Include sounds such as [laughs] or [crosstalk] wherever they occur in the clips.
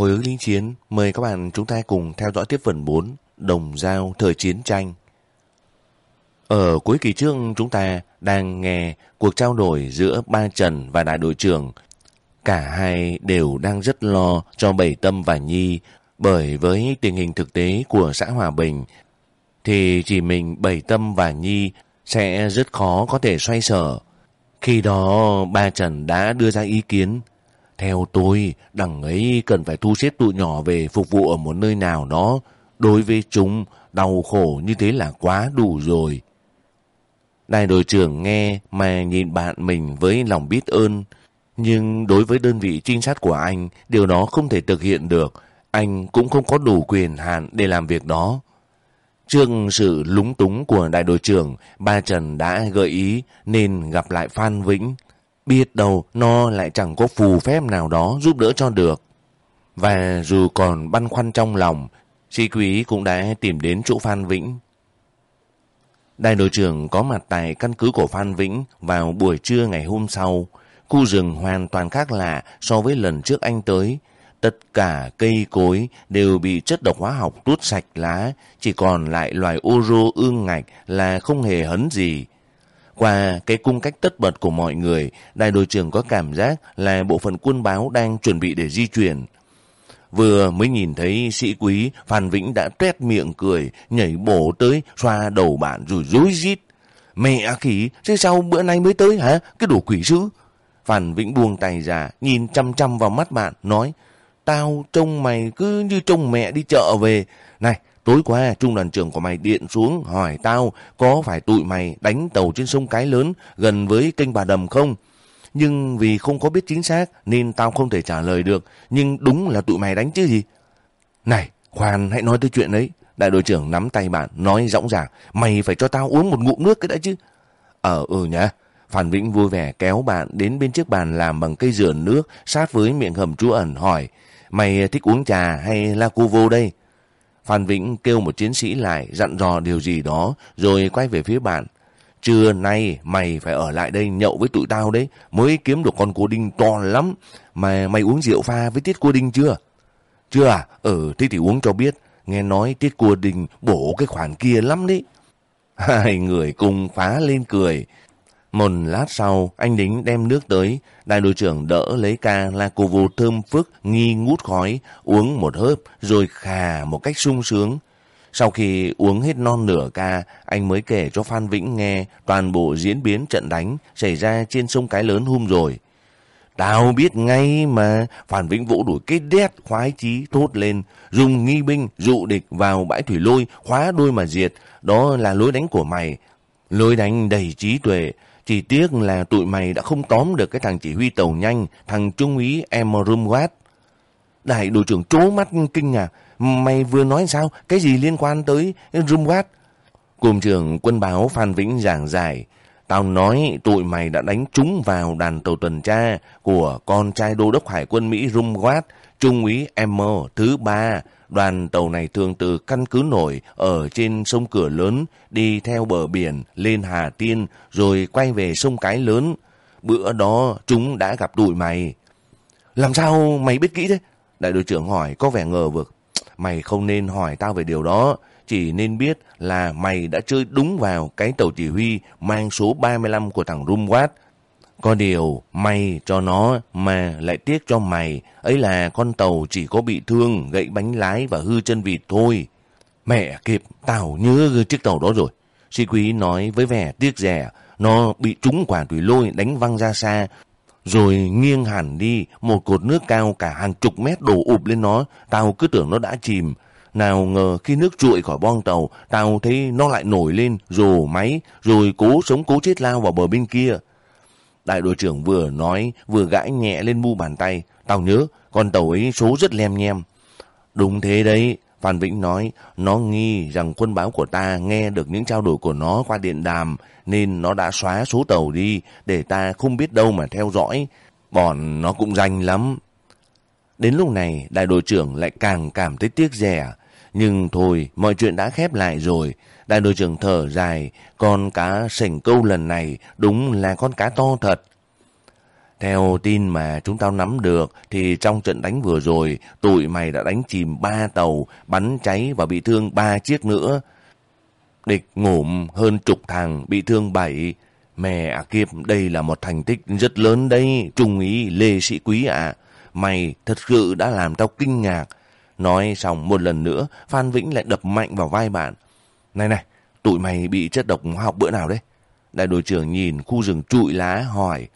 Hồi ức lính chiến, mời các bạn chúng ta cùng theo dõi tiếp phần 4, Đồng Giao Thời Chiến Tranh. Ở cuối kỳ trước chúng ta đang nghe cuộc trao đổi giữa Ba Trần và đại đội trưởng. Cả hai đều đang rất lo cho Bảy Tâm và Nhi bởi với tình hình thực tế của xã Hòa Bình thì chỉ mình Bảy Tâm và Nhi sẽ rất khó có thể xoay sở. Khi đó Ba Trần đã đưa ra ý kiến theo tôi, đằng ấy cần phải thu xếp tụi nhỏ về phục vụ ở một nơi nào đó. Đối với chúng, đau khổ như thế là quá đủ rồi. Đại đội trưởng nghe mà nhìn bạn mình với lòng biết ơn. Nhưng đối với đơn vị trinh sát của anh, điều đó không thể thực hiện được. Anh cũng không có đủ quyền hạn để làm việc đó. Trước sự lúng túng của đại đội trưởng, ba Trần đã gợi ý nên gặp lại Phan Vĩnh. Biết đâu nó lại chẳng có phù phép nào đó giúp đỡ cho được. Và dù còn băn khoăn trong lòng, sĩ quý cũng đã tìm đến chỗ Phan Vĩnh. Đại đội trưởng có mặt tại căn cứ của Phan Vĩnh vào buổi trưa ngày hôm sau. Khu rừng hoàn toàn khác lạ so với lần trước anh tới. Tất cả cây cối đều bị chất độc hóa học tuốt sạch lá, chỉ còn lại loài ô rô ương ngạch là không hề hấn gì. Qua cái cung cách tất bật của mọi người, đại đội trưởng có cảm giác là bộ phận quân báo đang chuẩn bị để di chuyển. Vừa mới nhìn thấy sĩ quý, Phan Vĩnh đã tuét miệng cười, nhảy bổ tới, xoa đầu bạn rồi rối rít. Mẹ à khỉ, thế sao bữa nay mới tới hả? Cái đồ quỷ sứ. Phan Vĩnh buông tay ra, nhìn chăm chăm vào mắt bạn, nói, Tao trông mày cứ như trông mẹ đi chợ về. Này, Tối qua, trung đoàn trưởng của mày điện xuống hỏi tao có phải tụi mày đánh tàu trên sông Cái Lớn gần với kênh Bà Đầm không? Nhưng vì không có biết chính xác nên tao không thể trả lời được. Nhưng đúng là tụi mày đánh chứ gì? Này, khoan hãy nói tới chuyện ấy. Đại đội trưởng nắm tay bạn, nói rõ ràng. Mày phải cho tao uống một ngụm nước cái đã chứ. Ờ, ừ nhá. Phan Vĩnh vui vẻ kéo bạn đến bên chiếc bàn làm bằng cây dừa nước sát với miệng hầm trú ẩn hỏi. Mày thích uống trà hay la cu vô đây? Phan Vĩnh kêu một chiến sĩ lại, dặn dò điều gì đó, rồi quay về phía bạn. Trưa nay mày phải ở lại đây nhậu với tụi tao đấy, mới kiếm được con cua đinh to lắm. Mà mày uống rượu pha với tiết cua đinh chưa? Chưa à? Ừ thế thì uống cho biết. Nghe nói tiết cua đinh bổ cái khoản kia lắm đấy. [laughs] Hai người cùng phá lên cười. Một lát sau, anh lính đem nước tới, đại đội trưởng đỡ lấy ca la cô vô thơm phức, nghi ngút khói, uống một hớp, rồi khà một cách sung sướng. Sau khi uống hết non nửa ca, anh mới kể cho Phan Vĩnh nghe toàn bộ diễn biến trận đánh xảy ra trên sông Cái Lớn hôm rồi. Tao biết ngay mà, Phan Vĩnh vỗ đuổi cái đét khoái chí thốt lên, dùng nghi binh dụ địch vào bãi thủy lôi, khóa đôi mà diệt, đó là lối đánh của mày. Lối đánh đầy trí tuệ, chỉ tiếc là tụi mày đã không tóm được cái thằng chỉ huy tàu nhanh, thằng trung úy Emrumwat. Đại đội trưởng trố mắt kinh ngạc. Mày vừa nói sao? Cái gì liên quan tới Rumwat? Cùng trưởng quân báo Phan Vĩnh giảng giải. Tao nói tụi mày đã đánh trúng vào đàn tàu tuần tra của con trai đô đốc hải quân Mỹ Rumwat, trung úy M thứ ba Đoàn tàu này thường từ căn cứ nổi ở trên sông Cửa Lớn, đi theo bờ biển lên Hà Tiên rồi quay về sông Cái Lớn. Bữa đó chúng đã gặp tụi mày. Làm sao mày biết kỹ thế? Đại đội trưởng hỏi, có vẻ ngờ vực. Mày không nên hỏi tao về điều đó. Chỉ nên biết là mày đã chơi đúng vào cái tàu chỉ huy mang số 35 của thằng rumwatt có điều may cho nó mà lại tiếc cho mày, ấy là con tàu chỉ có bị thương, gãy bánh lái và hư chân vịt thôi. Mẹ kịp, tao nhớ chiếc tàu đó rồi. Sĩ quý nói với vẻ tiếc rẻ, nó bị trúng quả thủy lôi đánh văng ra xa, rồi nghiêng hẳn đi, một cột nước cao cả hàng chục mét đổ ụp lên nó, tao cứ tưởng nó đã chìm. Nào ngờ khi nước trụi khỏi bong tàu, tao thấy nó lại nổi lên, rồ máy, rồi cố sống cố chết lao vào bờ bên kia. Đại đội trưởng vừa nói, vừa gãi nhẹ lên mu bàn tay. Tao nhớ, con tàu ấy số rất lem nhem. Đúng thế đấy, Phan Vĩnh nói, nó nghi rằng quân báo của ta nghe được những trao đổi của nó qua điện đàm, nên nó đã xóa số tàu đi, để ta không biết đâu mà theo dõi. Bọn nó cũng danh lắm. Đến lúc này, đại đội trưởng lại càng cảm thấy tiếc rẻ. Nhưng thôi, mọi chuyện đã khép lại rồi. Đại đội trưởng thở dài, con cá sảnh câu lần này đúng là con cá to thật. Theo tin mà chúng tao nắm được thì trong trận đánh vừa rồi tụi mày đã đánh chìm ba tàu, bắn cháy và bị thương ba chiếc nữa. Địch ngủm hơn chục thằng, bị thương bảy. Mẹ à kiếp, đây là một thành tích rất lớn đấy, trung ý Lê Sĩ Quý ạ. Mày thật sự đã làm tao kinh ngạc. Nói xong một lần nữa, Phan Vĩnh lại đập mạnh vào vai bạn. Này này, tụi mày bị chất độc hóa học bữa nào đấy? Đại đội trưởng nhìn khu rừng trụi lá hỏi.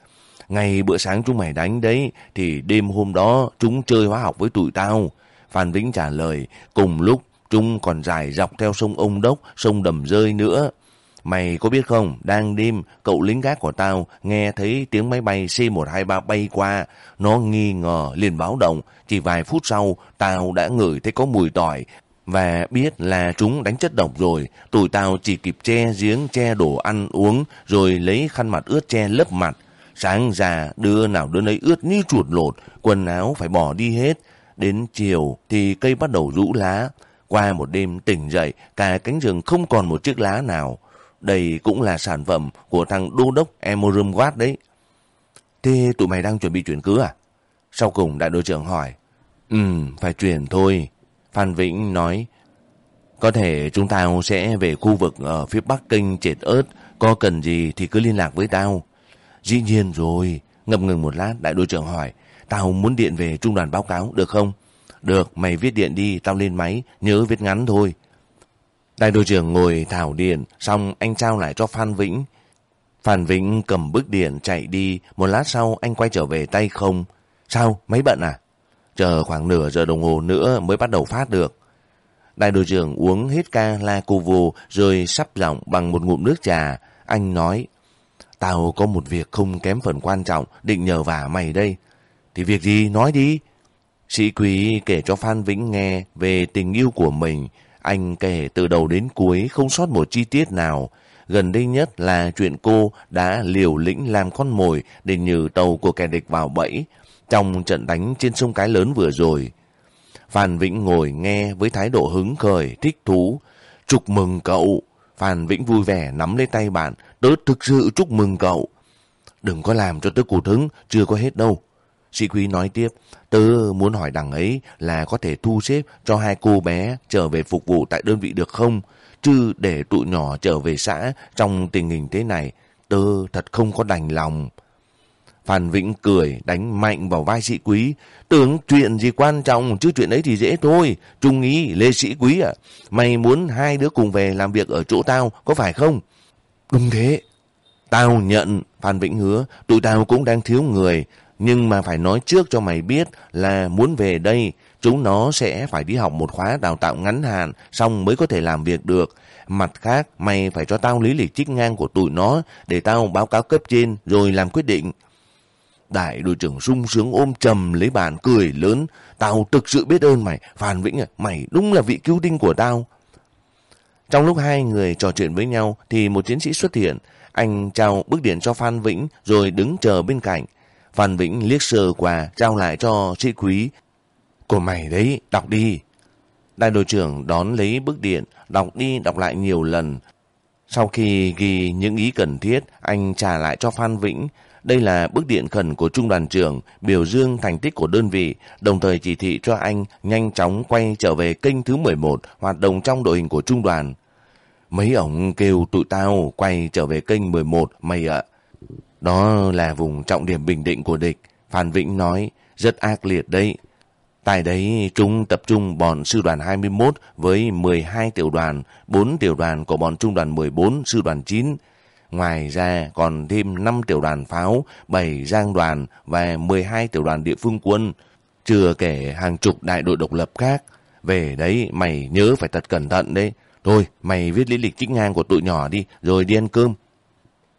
Ngày bữa sáng chúng mày đánh đấy, thì đêm hôm đó chúng chơi hóa học với tụi tao. Phan Vĩnh trả lời, cùng lúc chúng còn dài dọc theo sông Ông Đốc, sông Đầm Rơi nữa. Mày có biết không, đang đêm, cậu lính gác của tao nghe thấy tiếng máy bay C-123 bay qua. Nó nghi ngờ, liền báo động. Chỉ vài phút sau, tao đã ngửi thấy có mùi tỏi và biết là chúng đánh chất độc rồi. Tụi tao chỉ kịp che giếng, che đồ ăn uống, rồi lấy khăn mặt ướt che lấp mặt. Sáng già đưa nào đứa nấy ướt như chuột lột, quần áo phải bỏ đi hết. Đến chiều thì cây bắt đầu rũ lá. Qua một đêm tỉnh dậy, cả cánh rừng không còn một chiếc lá nào. Đây cũng là sản phẩm của thằng đô đốc Emorum Watt đấy. Thế tụi mày đang chuẩn bị chuyển cứ à? Sau cùng đại đội trưởng hỏi. Ừ, phải chuyển thôi. Phan Vĩnh nói. Có thể chúng tao sẽ về khu vực ở phía bắc Kinh Trệt ớt. Có cần gì thì cứ liên lạc với tao. Dĩ nhiên rồi. Ngập ngừng một lát đại đội trưởng hỏi. Tao muốn điện về trung đoàn báo cáo được không? Được, mày viết điện đi, tao lên máy, nhớ viết ngắn thôi. Đại đội trưởng ngồi thảo điện, xong anh trao lại cho Phan Vĩnh. Phan Vĩnh cầm bức điện chạy đi, một lát sau anh quay trở về tay không. Sao, Máy bận à? Chờ khoảng nửa giờ đồng hồ nữa mới bắt đầu phát được. Đại đội trưởng uống hết ca la cô vô rồi sắp giọng bằng một ngụm nước trà. Anh nói, tao có một việc không kém phần quan trọng định nhờ vả mày đây. Thì việc gì? Nói đi. Sĩ quý kể cho Phan Vĩnh nghe về tình yêu của mình. Anh kể từ đầu đến cuối không sót một chi tiết nào. Gần đây nhất là chuyện cô đã liều lĩnh làm con mồi để nhử tàu của kẻ địch vào bẫy trong trận đánh trên sông Cái Lớn vừa rồi. Phan Vĩnh ngồi nghe với thái độ hứng khởi, thích thú. Chúc mừng cậu! Phan Vĩnh vui vẻ nắm lấy tay bạn. Tớ thực sự chúc mừng cậu. Đừng có làm cho tớ cụt hứng, chưa có hết đâu. Sĩ Quý nói tiếp, tớ muốn hỏi đằng ấy là có thể thu xếp cho hai cô bé trở về phục vụ tại đơn vị được không? Chứ để tụi nhỏ trở về xã trong tình hình thế này, tớ thật không có đành lòng. Phan Vĩnh cười đánh mạnh vào vai sĩ quý. Tưởng chuyện gì quan trọng chứ chuyện ấy thì dễ thôi. Trung ý Lê Sĩ Quý à. Mày muốn hai đứa cùng về làm việc ở chỗ tao có phải không? Đúng thế. Tao nhận. Phan Vĩnh hứa. Tụi tao cũng đang thiếu người. Nhưng mà phải nói trước cho mày biết là muốn về đây. Chúng nó sẽ phải đi học một khóa đào tạo ngắn hạn. Xong mới có thể làm việc được. Mặt khác mày phải cho tao lý lịch trích ngang của tụi nó. Để tao báo cáo cấp trên rồi làm quyết định. Đại đội trưởng sung sướng ôm trầm lấy bàn cười lớn. Tao thực sự biết ơn mày. Phan Vĩnh à, mày đúng là vị cứu tinh của tao. Trong lúc hai người trò chuyện với nhau thì một chiến sĩ xuất hiện. Anh trao bức điện cho Phan Vĩnh rồi đứng chờ bên cạnh. Phan Vĩnh liếc sờ qua trao lại cho sĩ quý. Của mày đấy, đọc đi. Đại đội trưởng đón lấy bức điện, đọc đi đọc lại nhiều lần. Sau khi ghi những ý cần thiết, anh trả lại cho Phan Vĩnh. Đây là bức điện khẩn của trung đoàn trưởng, biểu dương thành tích của đơn vị, đồng thời chỉ thị cho anh nhanh chóng quay trở về kênh thứ 11, hoạt động trong đội hình của trung đoàn. Mấy ổng kêu tụi tao quay trở về kênh 11, mày ạ. Đó là vùng trọng điểm bình định của địch. Phan Vĩnh nói, rất ác liệt đấy. Tại đấy, chúng tập trung bọn sư đoàn 21 với 12 tiểu đoàn, 4 tiểu đoàn của bọn trung đoàn 14, sư đoàn 9, Ngoài ra còn thêm 5 tiểu đoàn pháo, 7 giang đoàn và 12 tiểu đoàn địa phương quân. Chưa kể hàng chục đại đội độc lập khác. Về đấy mày nhớ phải thật cẩn thận đấy. Thôi mày viết lý lịch trích ngang của tụi nhỏ đi rồi đi ăn cơm.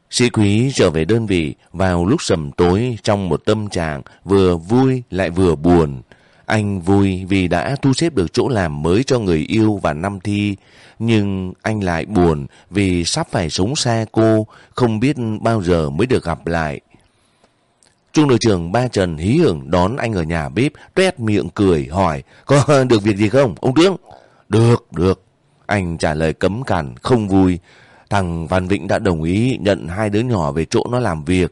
Sĩ quý trở về đơn vị vào lúc sầm tối trong một tâm trạng vừa vui lại vừa buồn. Anh vui vì đã thu xếp được chỗ làm mới cho người yêu và năm thi, nhưng anh lại buồn vì sắp phải sống xa cô, không biết bao giờ mới được gặp lại. Trung đội trưởng Ba Trần hí hưởng đón anh ở nhà bếp, tuét miệng cười, hỏi, có [laughs] được việc gì không, ông Tướng? Được, được. Anh trả lời cấm cản, không vui. Thằng Văn Vĩnh đã đồng ý nhận hai đứa nhỏ về chỗ nó làm việc.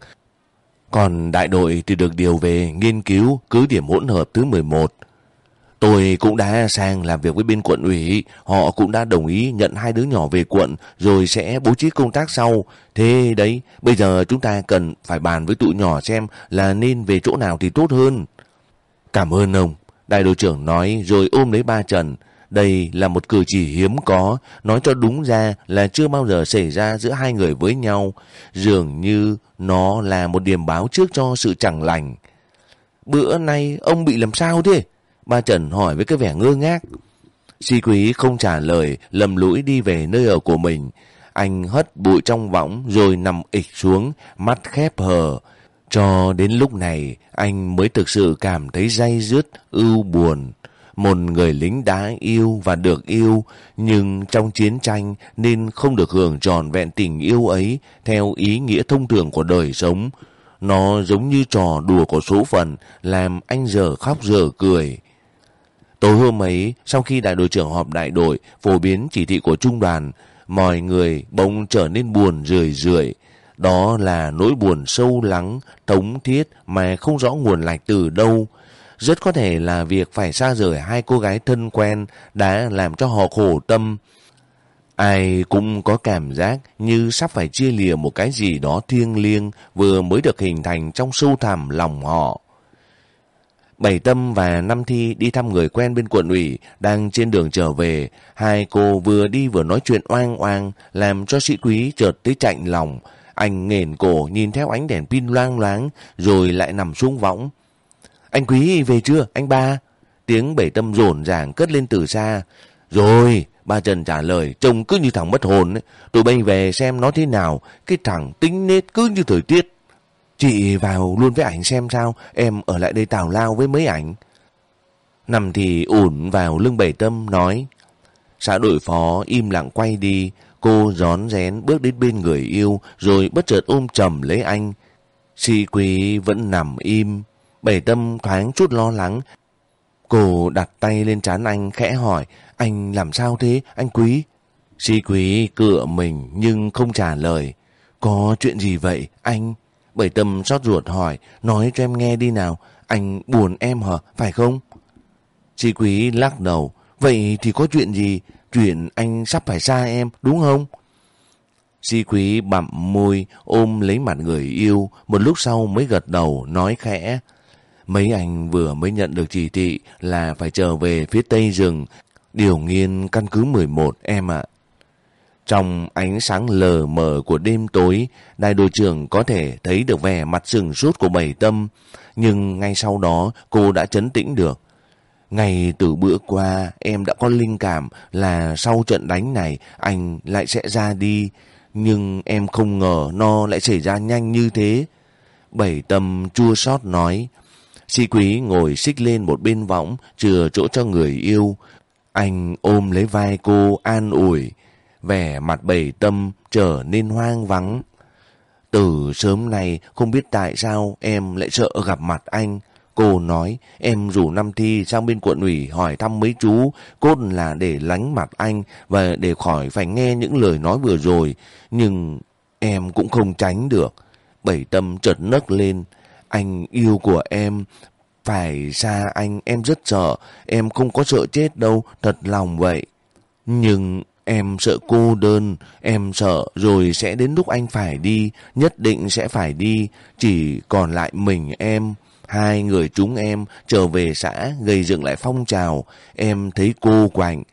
Còn đại đội thì được điều về nghiên cứu cứ điểm hỗn hợp thứ 11. Tôi cũng đã sang làm việc với bên quận ủy, họ cũng đã đồng ý nhận hai đứa nhỏ về quận rồi sẽ bố trí công tác sau. Thế đấy, bây giờ chúng ta cần phải bàn với tụi nhỏ xem là nên về chỗ nào thì tốt hơn. Cảm ơn ông, đại đội trưởng nói rồi ôm lấy ba Trần. Đây là một cử chỉ hiếm có, nói cho đúng ra là chưa bao giờ xảy ra giữa hai người với nhau. Dường như nó là một điểm báo trước cho sự chẳng lành. Bữa nay ông bị làm sao thế? Ba Trần hỏi với cái vẻ ngơ ngác. Si quý không trả lời, lầm lũi đi về nơi ở của mình. Anh hất bụi trong võng rồi nằm ịch xuống, mắt khép hờ. Cho đến lúc này, anh mới thực sự cảm thấy day dứt, ưu buồn. Một người lính đã yêu và được yêu, nhưng trong chiến tranh nên không được hưởng tròn vẹn tình yêu ấy theo ý nghĩa thông thường của đời sống. Nó giống như trò đùa của số phận, làm anh giờ khóc giờ cười. Tối hôm ấy, sau khi đại đội trưởng họp đại đội, phổ biến chỉ thị của trung đoàn, mọi người bỗng trở nên buồn rười rượi. Đó là nỗi buồn sâu lắng, thống thiết mà không rõ nguồn lạch từ đâu. Rất có thể là việc phải xa rời hai cô gái thân quen đã làm cho họ khổ tâm. Ai cũng có cảm giác như sắp phải chia lìa một cái gì đó thiêng liêng vừa mới được hình thành trong sâu thẳm lòng họ. Bảy Tâm và Năm Thi đi thăm người quen bên quận ủy, đang trên đường trở về. Hai cô vừa đi vừa nói chuyện oang oang, làm cho sĩ quý chợt tới chạnh lòng. Anh nghền cổ nhìn theo ánh đèn pin loang loáng, rồi lại nằm xuống võng. Anh quý về chưa, anh ba? Tiếng Bảy Tâm rồn ràng cất lên từ xa. Rồi, ba Trần trả lời, trông cứ như thằng mất hồn. Ấy. Tụi bay về xem nó thế nào, cái thằng tính nết cứ như thời tiết. Chị vào luôn với ảnh xem sao, em ở lại đây tào lao với mấy ảnh. Nằm thì ủn vào lưng bảy tâm nói. Xã đội phó im lặng quay đi, cô gión rén bước đến bên người yêu rồi bất chợt ôm chầm lấy anh. Si quý vẫn nằm im, bảy tâm thoáng chút lo lắng. Cô đặt tay lên trán anh khẽ hỏi, anh làm sao thế, anh quý? Sĩ quý cựa mình nhưng không trả lời. Có chuyện gì vậy, anh? Bảy tâm xót ruột hỏi, nói cho em nghe đi nào, anh buồn em hả, phải không? Sĩ quý lắc đầu, vậy thì có chuyện gì? Chuyện anh sắp phải xa em, đúng không? Si quý bặm môi, ôm lấy mặt người yêu, một lúc sau mới gật đầu, nói khẽ. Mấy anh vừa mới nhận được chỉ thị là phải trở về phía tây rừng, điều nghiên căn cứ 11 em ạ. Trong ánh sáng lờ mờ của đêm tối, đại đội trưởng có thể thấy được vẻ mặt sừng sốt của bảy tâm, nhưng ngay sau đó cô đã chấn tĩnh được. Ngày từ bữa qua em đã có linh cảm là sau trận đánh này anh lại sẽ ra đi, nhưng em không ngờ nó lại xảy ra nhanh như thế. Bảy tâm chua xót nói, Si quý ngồi xích lên một bên võng, chừa chỗ cho người yêu. Anh ôm lấy vai cô an ủi vẻ mặt bầy tâm trở nên hoang vắng. Từ sớm nay không biết tại sao em lại sợ gặp mặt anh. Cô nói em rủ năm thi sang bên quận ủy hỏi thăm mấy chú, cốt là để lánh mặt anh và để khỏi phải nghe những lời nói vừa rồi. Nhưng em cũng không tránh được. Bảy tâm chợt nấc lên. Anh yêu của em, phải xa anh em rất sợ, em không có sợ chết đâu, thật lòng vậy. Nhưng Em sợ cô đơn, em sợ rồi sẽ đến lúc anh phải đi, nhất định sẽ phải đi, chỉ còn lại mình em. Hai người chúng em trở về xã gây dựng lại phong trào, em thấy cô quạnh.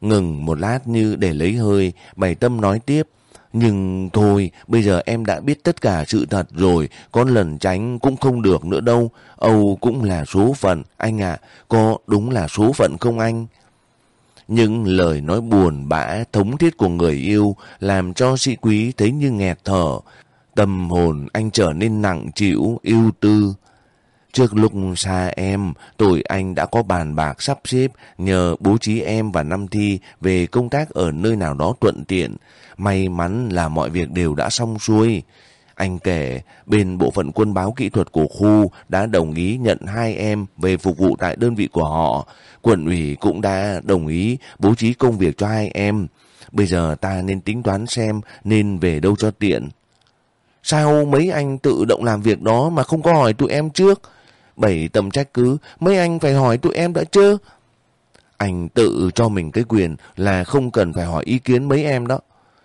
Ngừng một lát như để lấy hơi, bày tâm nói tiếp. Nhưng thôi, bây giờ em đã biết tất cả sự thật rồi, con lần tránh cũng không được nữa đâu. Âu cũng là số phận, anh ạ, có đúng là số phận không anh? Nhưng lời nói buồn bã, thống thiết của người yêu làm cho sĩ quý thấy như nghẹt thở. Tâm hồn anh trở nên nặng chịu, yêu tư. Trước lúc xa em, tôi anh đã có bàn bạc sắp xếp nhờ bố trí em và Năm Thi về công tác ở nơi nào đó thuận tiện. May mắn là mọi việc đều đã xong xuôi. Anh kể, bên bộ phận quân báo kỹ thuật của khu đã đồng ý nhận hai em về phục vụ tại đơn vị của họ. Quận ủy cũng đã đồng ý bố trí công việc cho hai em. Bây giờ ta nên tính toán xem nên về đâu cho tiện. Sao mấy anh tự động làm việc đó mà không có hỏi tụi em trước? Bảy tầm trách cứ, mấy anh phải hỏi tụi em đã chứ? Anh tự cho mình cái quyền là không cần phải hỏi ý kiến mấy em đó.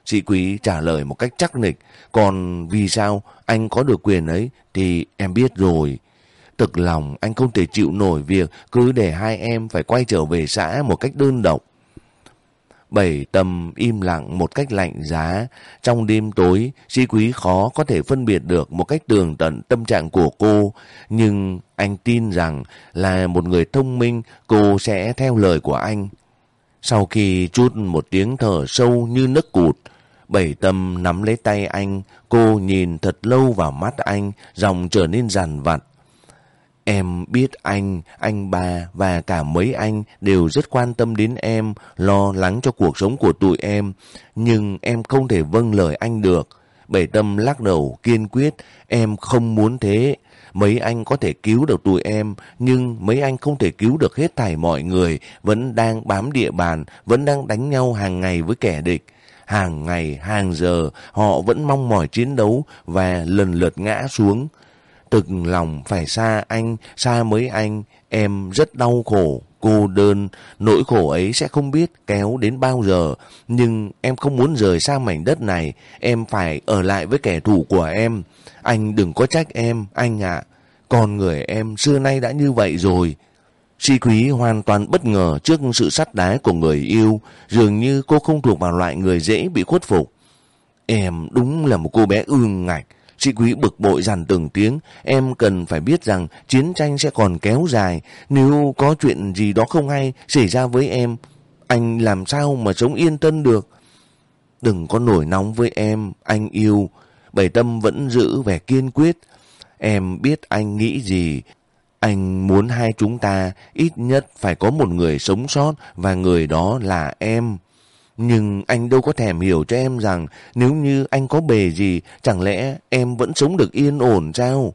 Sĩ quý trả lời một cách chắc nịch. Còn vì sao anh có được quyền ấy thì em biết rồi. Thực lòng anh không thể chịu nổi việc cứ để hai em phải quay trở về xã một cách đơn độc. Bảy tâm im lặng một cách lạnh giá. Trong đêm tối, sĩ quý khó có thể phân biệt được một cách tường tận tâm trạng của cô. Nhưng anh tin rằng là một người thông minh, cô sẽ theo lời của anh. Sau khi chút một tiếng thở sâu như nấc cụt, Bảy tâm nắm lấy tay anh, cô nhìn thật lâu vào mắt anh, giọng trở nên rằn vặt. Em biết anh, anh bà và cả mấy anh đều rất quan tâm đến em, lo lắng cho cuộc sống của tụi em. Nhưng em không thể vâng lời anh được. Bảy tâm lắc đầu kiên quyết, em không muốn thế. Mấy anh có thể cứu được tụi em, nhưng mấy anh không thể cứu được hết thảy mọi người, vẫn đang bám địa bàn, vẫn đang đánh nhau hàng ngày với kẻ địch. Hàng ngày, hàng giờ, họ vẫn mong mỏi chiến đấu và lần lượt ngã xuống. Từng lòng phải xa anh, xa mấy anh, em rất đau khổ, cô đơn. Nỗi khổ ấy sẽ không biết kéo đến bao giờ. Nhưng em không muốn rời xa mảnh đất này, em phải ở lại với kẻ thù của em. Anh đừng có trách em, anh ạ. Con người em xưa nay đã như vậy rồi. Si Quý hoàn toàn bất ngờ trước sự sắt đá của người yêu, dường như cô không thuộc vào loại người dễ bị khuất phục. Em đúng là một cô bé ương ngạch chị Quý bực bội dằn từng tiếng, em cần phải biết rằng chiến tranh sẽ còn kéo dài. Nếu có chuyện gì đó không hay xảy ra với em, anh làm sao mà sống yên tân được? Đừng có nổi nóng với em, anh yêu. Bảy tâm vẫn giữ vẻ kiên quyết. Em biết anh nghĩ gì, anh muốn hai chúng ta ít nhất phải có một người sống sót và người đó là em. Nhưng anh đâu có thèm hiểu cho em rằng nếu như anh có bề gì chẳng lẽ em vẫn sống được yên ổn sao?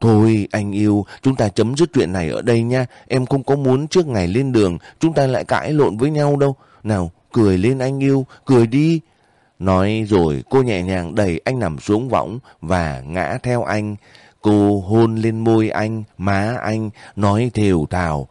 Thôi anh yêu, chúng ta chấm dứt chuyện này ở đây nha. Em không có muốn trước ngày lên đường chúng ta lại cãi lộn với nhau đâu. Nào, cười lên anh yêu, cười đi. Nói rồi cô nhẹ nhàng đẩy anh nằm xuống võng và ngã theo anh. Cô hôn lên môi anh, má anh, nói thều thào.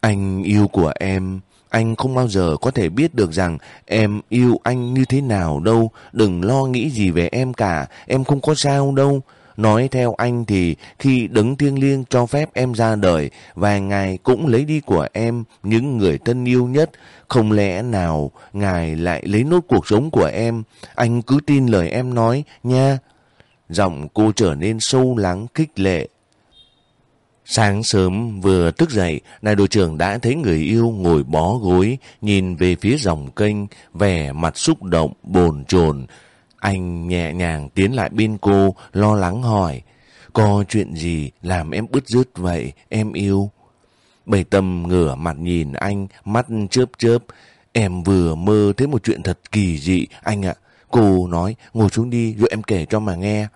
Anh yêu của em, anh không bao giờ có thể biết được rằng em yêu anh như thế nào đâu. Đừng lo nghĩ gì về em cả, em không có sao đâu. Nói theo anh thì khi đấng thiêng liêng cho phép em ra đời và Ngài cũng lấy đi của em những người thân yêu nhất. Không lẽ nào Ngài lại lấy nốt cuộc sống của em? Anh cứ tin lời em nói nha. Giọng cô trở nên sâu lắng kích lệ. Sáng sớm vừa thức dậy, đại đội trưởng đã thấy người yêu ngồi bó gối, nhìn về phía dòng kênh, vẻ mặt xúc động, bồn chồn. Anh nhẹ nhàng tiến lại bên cô, lo lắng hỏi, có chuyện gì làm em bứt rứt vậy, em yêu? Bảy tâm ngửa mặt nhìn anh, mắt chớp chớp. Em vừa mơ thấy một chuyện thật kỳ dị, anh ạ. Cô nói, ngồi xuống đi rồi em kể cho mà nghe.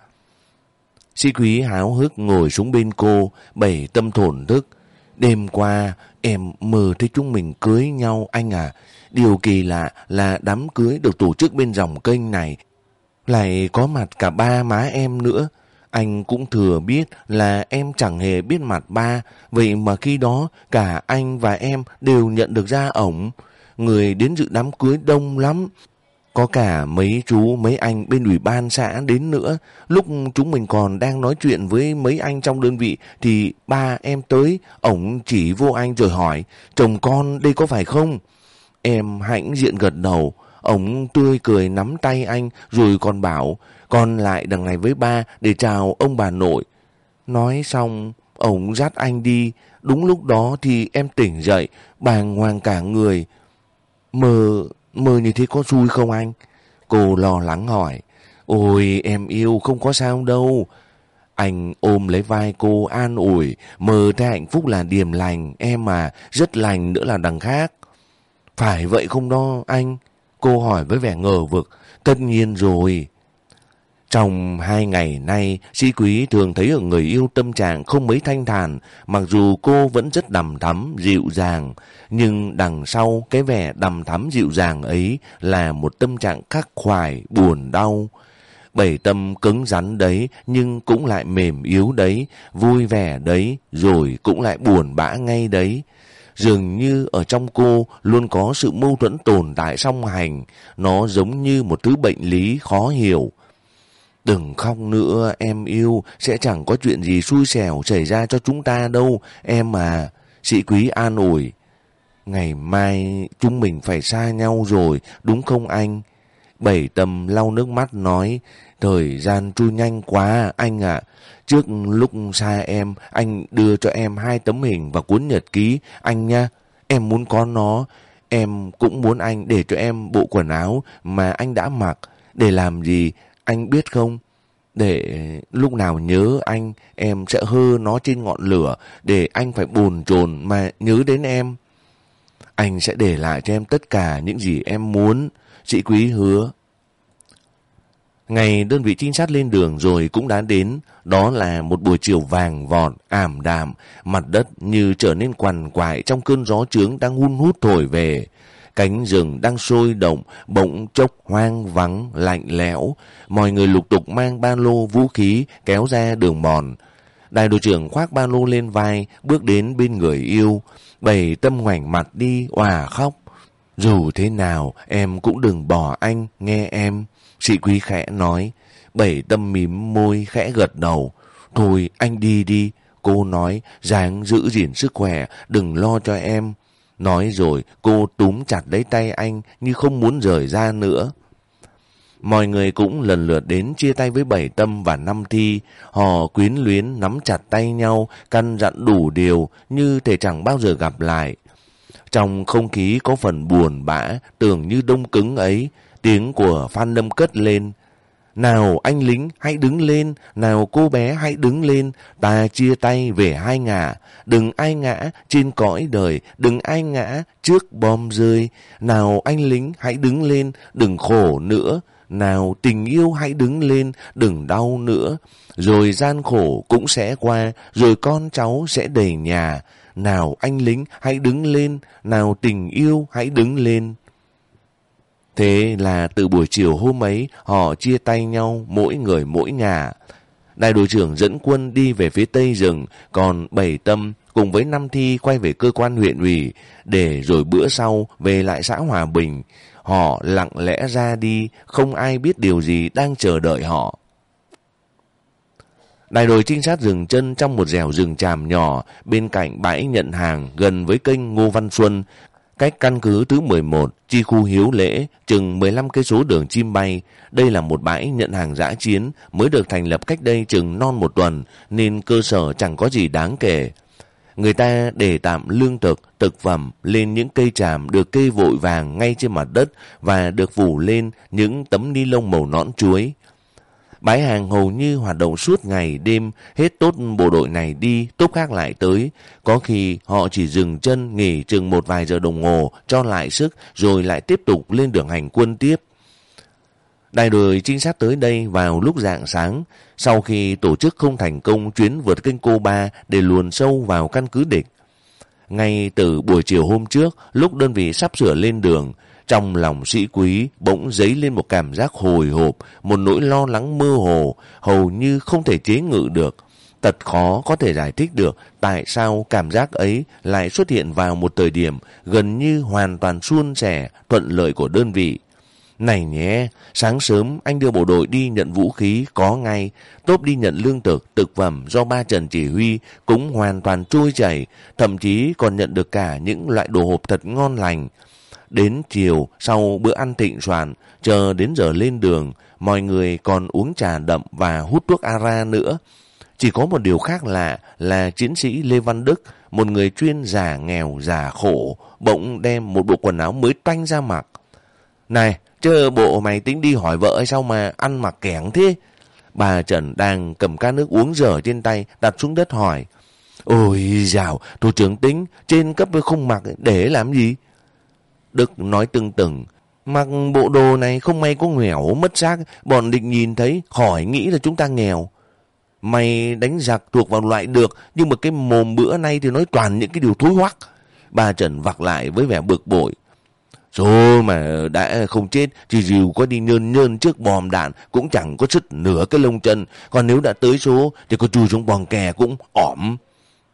Sĩ quý háo hức ngồi xuống bên cô, bày tâm thổn thức. Đêm qua, em mơ thấy chúng mình cưới nhau anh à. Điều kỳ lạ là đám cưới được tổ chức bên dòng kênh này. Lại có mặt cả ba má em nữa. Anh cũng thừa biết là em chẳng hề biết mặt ba. Vậy mà khi đó cả anh và em đều nhận được ra ổng. Người đến dự đám cưới đông lắm. Có cả mấy chú, mấy anh bên ủy ban xã đến nữa. Lúc chúng mình còn đang nói chuyện với mấy anh trong đơn vị thì ba em tới, ổng chỉ vô anh rồi hỏi, chồng con đây có phải không? Em hãnh diện gật đầu, ổng tươi cười nắm tay anh rồi còn bảo, con lại đằng này với ba để chào ông bà nội. Nói xong, ổng dắt anh đi, đúng lúc đó thì em tỉnh dậy, bàng hoàng cả người. Mơ Mơ như thế có xui không anh? Cô lo lắng hỏi. Ôi, em yêu, không có sao đâu. Anh ôm lấy vai cô an ủi. Mơ thấy hạnh phúc là điềm lành. Em mà rất lành nữa là đằng khác. Phải vậy không đó, anh? Cô hỏi với vẻ ngờ vực. Tất nhiên rồi. Trong hai ngày nay, sĩ quý thường thấy ở người yêu tâm trạng không mấy thanh thản, mặc dù cô vẫn rất đầm thắm, dịu dàng. Nhưng đằng sau cái vẻ đầm thắm dịu dàng ấy là một tâm trạng khắc khoải, buồn đau. Bảy tâm cứng rắn đấy, nhưng cũng lại mềm yếu đấy, vui vẻ đấy, rồi cũng lại buồn bã ngay đấy. Dường như ở trong cô luôn có sự mâu thuẫn tồn tại song hành, nó giống như một thứ bệnh lý khó hiểu. Đừng khóc nữa em yêu, sẽ chẳng có chuyện gì xui xẻo xảy ra cho chúng ta đâu, em à. Sĩ quý an ủi. Ngày mai chúng mình phải xa nhau rồi, đúng không anh? Bảy tâm lau nước mắt nói, thời gian trôi nhanh quá anh ạ. Trước lúc xa em, anh đưa cho em hai tấm hình và cuốn nhật ký, anh nha. Em muốn có nó, em cũng muốn anh để cho em bộ quần áo mà anh đã mặc. Để làm gì, anh biết không? Để lúc nào nhớ anh, em sẽ hơ nó trên ngọn lửa để anh phải bồn chồn mà nhớ đến em. Anh sẽ để lại cho em tất cả những gì em muốn. chị quý hứa. Ngày đơn vị trinh sát lên đường rồi cũng đã đến. Đó là một buổi chiều vàng vọt, ảm đạm, mặt đất như trở nên quằn quại trong cơn gió trướng đang hun hút thổi về. Cánh rừng đang sôi động, bỗng chốc hoang vắng, lạnh lẽo. Mọi người lục tục mang ba lô vũ khí kéo ra đường mòn. Đại đội trưởng khoác ba lô lên vai, bước đến bên người yêu. bảy tâm ngoảnh mặt đi, òa khóc. Dù thế nào, em cũng đừng bỏ anh, nghe em. Sĩ quý khẽ nói. Bảy tâm mím môi khẽ gật đầu. Thôi anh đi đi. Cô nói dáng giữ gìn sức khỏe, đừng lo cho em. Nói rồi cô túm chặt lấy tay anh như không muốn rời ra nữa. Mọi người cũng lần lượt đến chia tay với Bảy Tâm và Năm Thi. Họ quyến luyến nắm chặt tay nhau, căn dặn đủ điều như thể chẳng bao giờ gặp lại. Trong không khí có phần buồn bã, tưởng như đông cứng ấy, tiếng của Phan Lâm cất lên. Nào anh lính hãy đứng lên, nào cô bé hãy đứng lên, ta chia tay về hai ngả. Đừng ai ngã trên cõi đời, đừng ai ngã trước bom rơi. Nào anh lính hãy đứng lên, đừng khổ nữa. Nào tình yêu hãy đứng lên, đừng đau nữa. Rồi gian khổ cũng sẽ qua, rồi con cháu sẽ đầy nhà. Nào anh lính hãy đứng lên, nào tình yêu hãy đứng lên. Thế là từ buổi chiều hôm ấy họ chia tay nhau mỗi người mỗi nhà. Đại đội trưởng dẫn quân đi về phía tây rừng, còn Bảy Tâm cùng với Năm Thi quay về cơ quan huyện ủy, để rồi bữa sau về lại xã Hòa Bình. Họ lặng lẽ ra đi, không ai biết điều gì đang chờ đợi họ. Đại đội trinh sát dừng chân trong một dẻo rừng tràm nhỏ bên cạnh bãi nhận hàng gần với kênh Ngô Văn Xuân, cách căn cứ thứ 11, chi khu Hiếu Lễ, chừng 15 cây số đường chim bay. Đây là một bãi nhận hàng giã chiến mới được thành lập cách đây chừng non một tuần nên cơ sở chẳng có gì đáng kể. Người ta để tạm lương thực, thực phẩm lên những cây tràm được cây vội vàng ngay trên mặt đất và được phủ lên những tấm ni lông màu nõn chuối. Bãi hàng hầu như hoạt động suốt ngày đêm, hết tốt bộ đội này đi, tốt khác lại tới. Có khi họ chỉ dừng chân nghỉ chừng một vài giờ đồng hồ, cho lại sức, rồi lại tiếp tục lên đường hành quân tiếp. Đại đội trinh sát tới đây vào lúc rạng sáng, sau khi tổ chức không thành công chuyến vượt kênh Cô Ba để luồn sâu vào căn cứ địch. Ngay từ buổi chiều hôm trước, lúc đơn vị sắp sửa lên đường, trong lòng sĩ quý bỗng dấy lên một cảm giác hồi hộp, một nỗi lo lắng mơ hồ, hầu như không thể chế ngự được. Thật khó có thể giải thích được tại sao cảm giác ấy lại xuất hiện vào một thời điểm gần như hoàn toàn suôn sẻ, thuận lợi của đơn vị. Này nhé, sáng sớm anh đưa bộ đội đi nhận vũ khí có ngay, tốt đi nhận lương thực, thực phẩm do ba Trần chỉ huy cũng hoàn toàn trôi chảy, thậm chí còn nhận được cả những loại đồ hộp thật ngon lành. Đến chiều, sau bữa ăn thịnh soạn, chờ đến giờ lên đường, mọi người còn uống trà đậm và hút thuốc ara nữa. Chỉ có một điều khác lạ là chiến sĩ Lê Văn Đức, một người chuyên giả nghèo, giả khổ, bỗng đem một bộ quần áo mới toanh ra mặc. Này, chờ bộ mày tính đi hỏi vợ hay sao mà ăn mặc kẻng thế? Bà Trần đang cầm ca nước uống dở trên tay, đặt xuống đất hỏi. Ôi dào, thủ trưởng tính, trên cấp không mặc, để làm gì? Đức nói tưng từng. Mặc bộ đồ này không may có nghèo mất xác, bọn địch nhìn thấy khỏi nghĩ là chúng ta nghèo. Mày đánh giặc thuộc vào loại được, nhưng mà cái mồm bữa nay thì nói toàn những cái điều thối hoắc. Bà Trần vặc lại với vẻ bực bội. Rồi mà đã không chết thì dù có đi nhơn nhơn trước bom đạn cũng chẳng có sức nửa cái lông chân. Còn nếu đã tới số thì có chui xuống bòn kè cũng ỏm.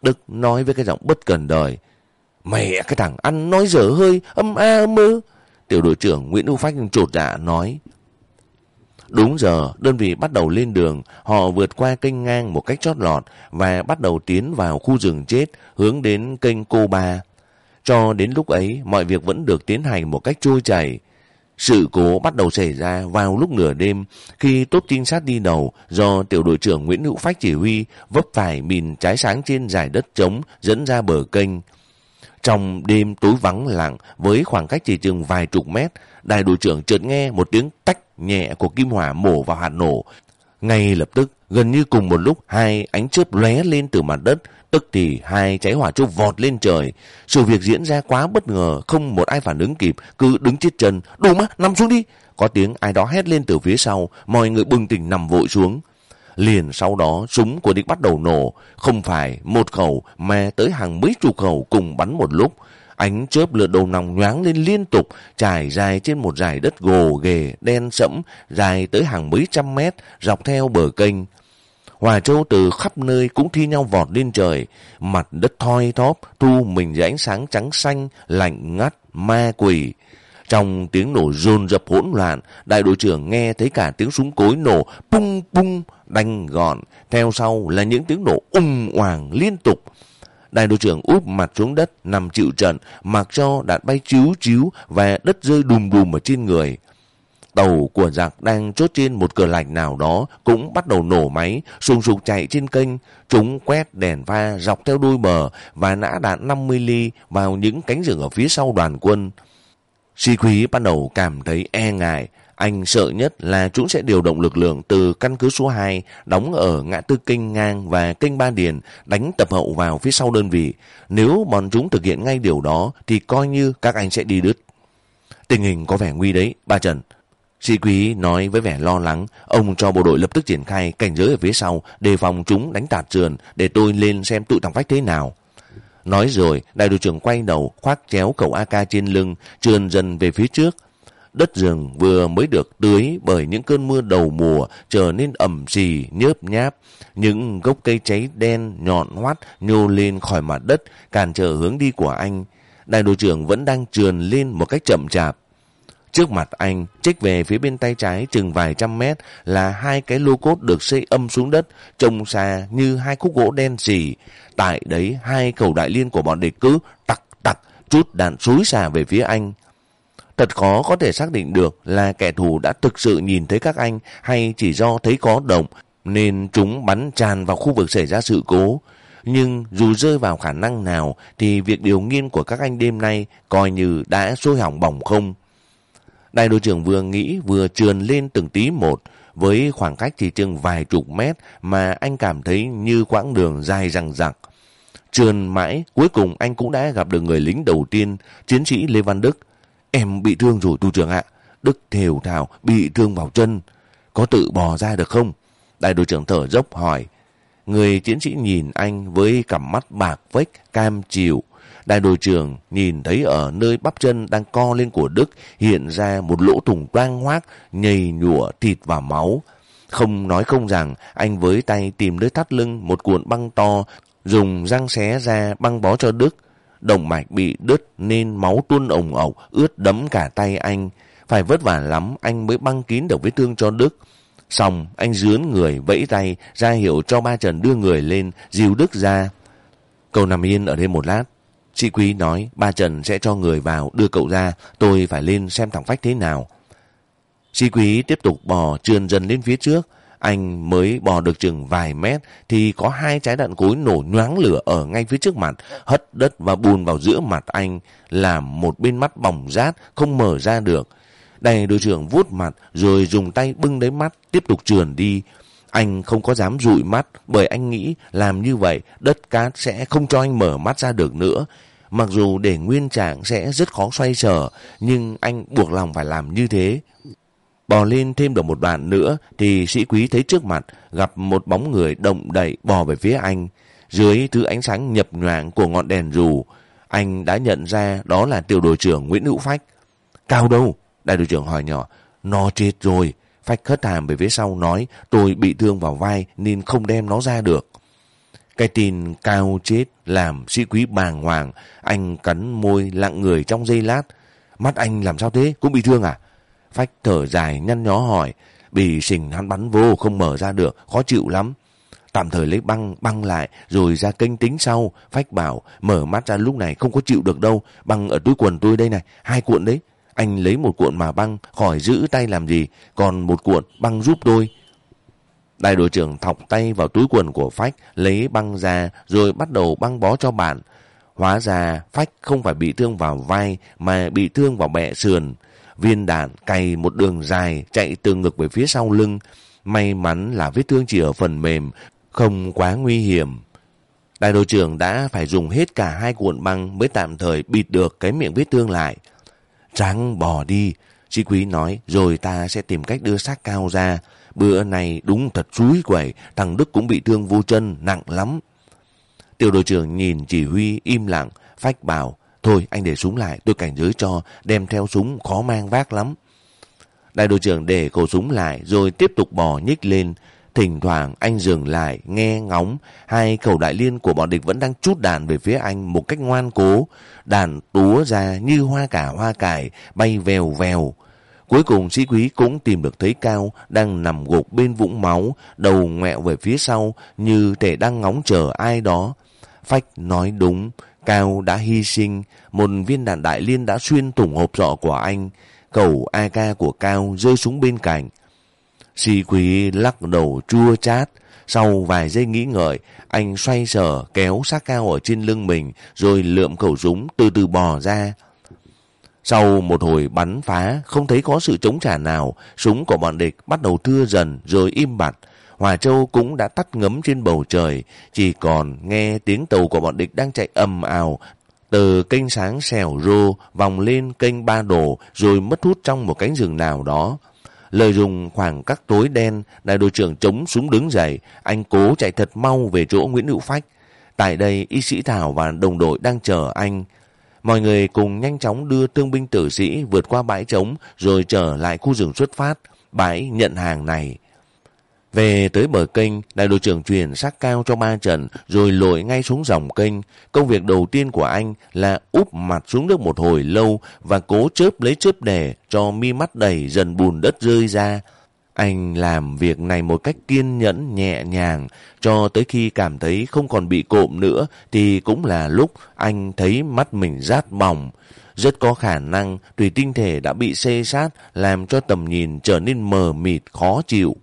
Đức nói với cái giọng bất cần đời. Mẹ cái thằng ăn nói dở hơi âm a âm mơ. Tiểu đội trưởng Nguyễn Hữu Phách trột dạ nói. Đúng giờ, đơn vị bắt đầu lên đường, họ vượt qua kênh ngang một cách chót lọt và bắt đầu tiến vào khu rừng chết hướng đến kênh Cô Ba. Cho đến lúc ấy, mọi việc vẫn được tiến hành một cách trôi chảy. Sự cố bắt đầu xảy ra vào lúc nửa đêm khi tốt trinh sát đi đầu do tiểu đội trưởng Nguyễn Hữu Phách chỉ huy vấp phải mìn trái sáng trên giải đất trống dẫn ra bờ kênh. Trong đêm tối vắng lặng với khoảng cách chỉ chừng vài chục mét, đại đội trưởng chợt nghe một tiếng tách nhẹ của kim hỏa mổ vào hạt nổ. Ngay lập tức, gần như cùng một lúc hai ánh chớp lóe lên từ mặt đất, tức thì hai cháy hỏa châu vọt lên trời. Sự việc diễn ra quá bất ngờ, không một ai phản ứng kịp, cứ đứng chết chân. Đồ má, nằm xuống đi! Có tiếng ai đó hét lên từ phía sau, mọi người bừng tỉnh nằm vội xuống. Liền sau đó súng của địch bắt đầu nổ, không phải một khẩu mà tới hàng mấy chục khẩu cùng bắn một lúc. Ánh chớp lửa đầu nòng nhoáng lên liên tục, trải dài trên một dải đất gồ ghề, đen sẫm, dài tới hàng mấy trăm mét, dọc theo bờ kênh. Hòa Châu từ khắp nơi cũng thi nhau vọt lên trời, mặt đất thoi thóp, thu mình dưới ánh sáng trắng xanh, lạnh ngắt, ma quỷ. Trong tiếng nổ rôn rập hỗn loạn, đại đội trưởng nghe thấy cả tiếng súng cối nổ pung pung, đanh gọn. Theo sau là những tiếng nổ ung hoàng liên tục. Đại đội trưởng úp mặt xuống đất, nằm chịu trận, mặc cho đạn bay chiếu chiếu và đất rơi đùm đùm ở trên người. Tàu của giặc đang chốt trên một cửa lạch nào đó cũng bắt đầu nổ máy, sùng sục chạy trên kênh. Chúng quét đèn pha dọc theo đuôi bờ và nã đạn 50 ly vào những cánh rừng ở phía sau đoàn quân. Sĩ quý ban đầu cảm thấy e ngại. Anh sợ nhất là chúng sẽ điều động lực lượng từ căn cứ số 2 đóng ở ngã tư kênh ngang và kênh Ba Điền đánh tập hậu vào phía sau đơn vị. Nếu bọn chúng thực hiện ngay điều đó thì coi như các anh sẽ đi đứt. Tình hình có vẻ nguy đấy, ba Trần. Sĩ quý nói với vẻ lo lắng, ông cho bộ đội lập tức triển khai cảnh giới ở phía sau, đề phòng chúng đánh tạt sườn để tôi lên xem tụi thằng Phách thế nào. Nói rồi, đại đội trưởng quay đầu, khoác chéo cậu AK trên lưng, trườn dần về phía trước. Đất rừng vừa mới được tưới bởi những cơn mưa đầu mùa trở nên ẩm xì, nhớp nháp. Những gốc cây cháy đen, nhọn hoắt nhô lên khỏi mặt đất, cản trở hướng đi của anh. Đại đội trưởng vẫn đang trườn lên một cách chậm chạp. Trước mặt anh, trích về phía bên tay trái chừng vài trăm mét là hai cái lô cốt được xây âm xuống đất, trông xa như hai khúc gỗ đen xỉ. Tại đấy, hai cầu đại liên của bọn địch cứ tặc tặc chút đạn xúi xà về phía anh. Thật khó có thể xác định được là kẻ thù đã thực sự nhìn thấy các anh hay chỉ do thấy có động nên chúng bắn tràn vào khu vực xảy ra sự cố. Nhưng dù rơi vào khả năng nào thì việc điều nghiên của các anh đêm nay coi như đã sôi hỏng bỏng không. Đại đội trưởng vừa nghĩ vừa trườn lên từng tí một với khoảng cách chỉ chừng vài chục mét mà anh cảm thấy như quãng đường dài răng rặc. Trườn mãi, cuối cùng anh cũng đã gặp được người lính đầu tiên, chiến sĩ Lê Văn Đức. Em bị thương rồi tu trưởng ạ. Đức thều thào bị thương vào chân. Có tự bò ra được không? Đại đội trưởng thở dốc hỏi. Người chiến sĩ nhìn anh với cặp mắt bạc vếch, cam chiều. Đại đội trưởng nhìn thấy ở nơi bắp chân đang co lên của Đức hiện ra một lỗ thủng toang hoác, nhầy nhụa thịt và máu. Không nói không rằng, anh với tay tìm nơi thắt lưng một cuộn băng to, dùng răng xé ra băng bó cho Đức. Động mạch bị đứt nên máu tuôn ồng ẩu ướt đẫm cả tay anh. Phải vất vả lắm anh mới băng kín được vết thương cho Đức. Xong, anh dướn người, vẫy tay, ra hiệu cho ba Trần đưa người lên, dìu Đức ra. Cậu nằm yên ở đây một lát, Chị Quý nói ba Trần sẽ cho người vào đưa cậu ra, tôi phải lên xem thằng Phách thế nào. Chị Quý tiếp tục bò trườn dần lên phía trước. Anh mới bò được chừng vài mét thì có hai trái đạn cối nổ nhoáng lửa ở ngay phía trước mặt, hất đất và bùn vào giữa mặt anh, làm một bên mắt bỏng rát, không mở ra được. Đại đội trưởng vuốt mặt rồi dùng tay bưng lấy mắt, tiếp tục trườn đi. Anh không có dám dụi mắt bởi anh nghĩ làm như vậy đất cát sẽ không cho anh mở mắt ra được nữa. Mặc dù để nguyên trạng sẽ rất khó xoay sở, nhưng anh buộc lòng phải làm như thế. Bò lên thêm được một đoạn nữa thì sĩ quý thấy trước mặt gặp một bóng người động đẩy bò về phía anh. Dưới thứ ánh sáng nhập nhoảng của ngọn đèn rù, anh đã nhận ra đó là tiểu đội trưởng Nguyễn Hữu Phách. Cao đâu? Đại đội trưởng hỏi nhỏ. Nó chết rồi. Phách khất hàm về phía sau nói tôi bị thương vào vai nên không đem nó ra được. Cái tin cao chết làm sĩ quý bàng hoàng. Anh cắn môi lặng người trong giây lát. Mắt anh làm sao thế? Cũng bị thương à? Phách thở dài nhăn nhó hỏi. Bị sình hắn bắn vô không mở ra được. Khó chịu lắm. Tạm thời lấy băng băng lại rồi ra kênh tính sau. Phách bảo mở mắt ra lúc này không có chịu được đâu. Băng ở túi quần tôi đây này. Hai cuộn đấy. Anh lấy một cuộn mà băng khỏi giữ tay làm gì. Còn một cuộn băng giúp tôi. Đại đội trưởng thọc tay vào túi quần của Phách, lấy băng ra rồi bắt đầu băng bó cho bạn. Hóa ra Phách không phải bị thương vào vai mà bị thương vào bẹ sườn. Viên đạn cày một đường dài chạy từ ngực về phía sau lưng. May mắn là vết thương chỉ ở phần mềm, không quá nguy hiểm. Đại đội trưởng đã phải dùng hết cả hai cuộn băng mới tạm thời bịt được cái miệng vết thương lại. Tráng bỏ đi, Chí Quý nói rồi ta sẽ tìm cách đưa xác cao ra. Bữa này đúng thật suối quẩy, thằng Đức cũng bị thương vô chân, nặng lắm. Tiểu đội trưởng nhìn chỉ huy im lặng, phách bảo, thôi anh để súng lại, tôi cảnh giới cho, đem theo súng khó mang vác lắm. Đại đội trưởng để khẩu súng lại rồi tiếp tục bò nhích lên. Thỉnh thoảng anh dừng lại, nghe ngóng, hai khẩu đại liên của bọn địch vẫn đang chút đạn về phía anh một cách ngoan cố. Đạn túa ra như hoa cả hoa cải, bay vèo vèo. Cuối cùng sĩ quý cũng tìm được thấy Cao đang nằm gục bên vũng máu, đầu ngoẹo về phía sau như thể đang ngóng chờ ai đó. Phách nói đúng, Cao đã hy sinh, một viên đạn đại liên đã xuyên thủng hộp sọ của anh. Cầu AK của Cao rơi xuống bên cạnh. Sĩ quý lắc đầu chua chát. Sau vài giây nghĩ ngợi, anh xoay sở kéo xác Cao ở trên lưng mình rồi lượm khẩu súng từ từ bò ra. Sau một hồi bắn phá, không thấy có sự chống trả nào, súng của bọn địch bắt đầu thưa dần rồi im bặt. Hòa Châu cũng đã tắt ngấm trên bầu trời, chỉ còn nghe tiếng tàu của bọn địch đang chạy ầm ào từ kênh sáng xèo rô vòng lên kênh Ba Đồ rồi mất hút trong một cánh rừng nào đó. Lời dùng khoảng các tối đen, đại đội trưởng chống súng đứng dậy, anh cố chạy thật mau về chỗ Nguyễn Hữu Phách. Tại đây, y sĩ Thảo và đồng đội đang chờ anh. Mọi người cùng nhanh chóng đưa thương binh tử sĩ vượt qua bãi trống rồi trở lại khu rừng xuất phát, bãi nhận hàng này. Về tới bờ kênh, đại đội trưởng truyền sắc cao cho ba trần rồi lội ngay xuống dòng kênh. Công việc đầu tiên của anh là úp mặt xuống nước một hồi lâu và cố chớp lấy chớp để cho mi mắt đầy dần bùn đất rơi ra. Anh làm việc này một cách kiên nhẫn nhẹ nhàng cho tới khi cảm thấy không còn bị cộm nữa thì cũng là lúc anh thấy mắt mình rát bỏng. Rất có khả năng tùy tinh thể đã bị xê sát làm cho tầm nhìn trở nên mờ mịt khó chịu.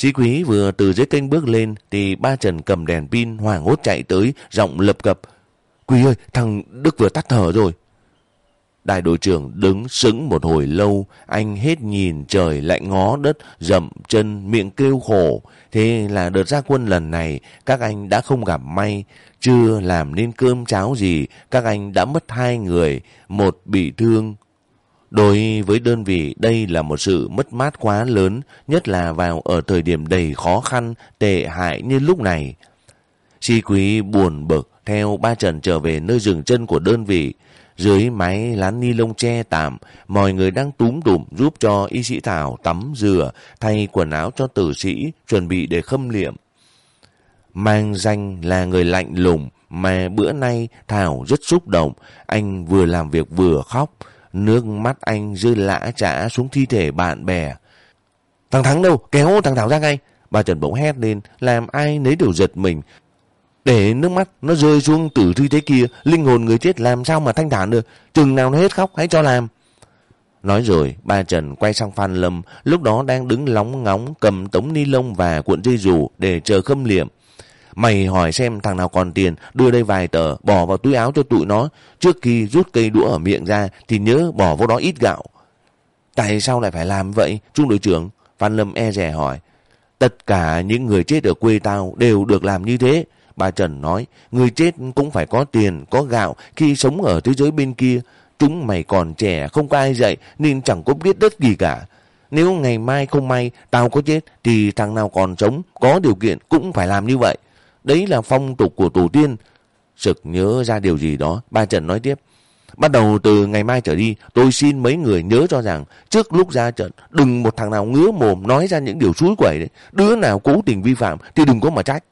Sĩ quý vừa từ dưới kênh bước lên thì ba Trần cầm đèn pin hoảng hốt chạy tới giọng lập cập. Quý ơi thằng Đức vừa tắt thở rồi. Đại đội trưởng đứng sững một hồi lâu, anh hết nhìn trời lại ngó đất, dậm chân, miệng kêu khổ. Thế là đợt ra quân lần này, các anh đã không gặp may, chưa làm nên cơm cháo gì, các anh đã mất hai người, một bị thương. Đối với đơn vị, đây là một sự mất mát quá lớn, nhất là vào ở thời điểm đầy khó khăn, tệ hại như lúc này. Si quý buồn bực theo ba trần trở về nơi dừng chân của đơn vị. Dưới máy lán ni lông che tạm, mọi người đang túm đụm giúp cho y sĩ Thảo tắm rửa, thay quần áo cho tử sĩ, chuẩn bị để khâm liệm. Mang danh là người lạnh lùng, mà bữa nay Thảo rất xúc động, anh vừa làm việc vừa khóc, nước mắt anh rơi lã trả xuống thi thể bạn bè. Thằng Thắng đâu, kéo thằng Thảo ra ngay. Bà Trần bỗng hét lên, làm ai nấy đều giật mình, để nước mắt nó rơi xuống tử thi thế kia, linh hồn người chết làm sao mà thanh thản được, chừng nào nó hết khóc hãy cho làm. Nói rồi, ba Trần quay sang Phan Lâm, lúc đó đang đứng lóng ngóng cầm tống ni lông và cuộn dây dù để chờ khâm liệm. Mày hỏi xem thằng nào còn tiền, đưa đây vài tờ, bỏ vào túi áo cho tụi nó. Trước khi rút cây đũa ở miệng ra thì nhớ bỏ vô đó ít gạo. Tại sao lại phải làm vậy, Trung đội trưởng? Văn Lâm e rè hỏi. Tất cả những người chết ở quê tao đều được làm như thế. Bà Trần nói, người chết cũng phải có tiền, có gạo khi sống ở thế giới bên kia. Chúng mày còn trẻ, không có ai dạy nên chẳng có biết đất gì cả. Nếu ngày mai không may tao có chết thì thằng nào còn sống, có điều kiện cũng phải làm như vậy. Đấy là phong tục của tổ tiên. Sực nhớ ra điều gì đó, ba Trần nói tiếp. Bắt đầu từ ngày mai trở đi, tôi xin mấy người nhớ cho rằng trước lúc ra trận, đừng một thằng nào ngứa mồm nói ra những điều suối quẩy đấy. Đứa nào cố tình vi phạm thì đừng có mà trách.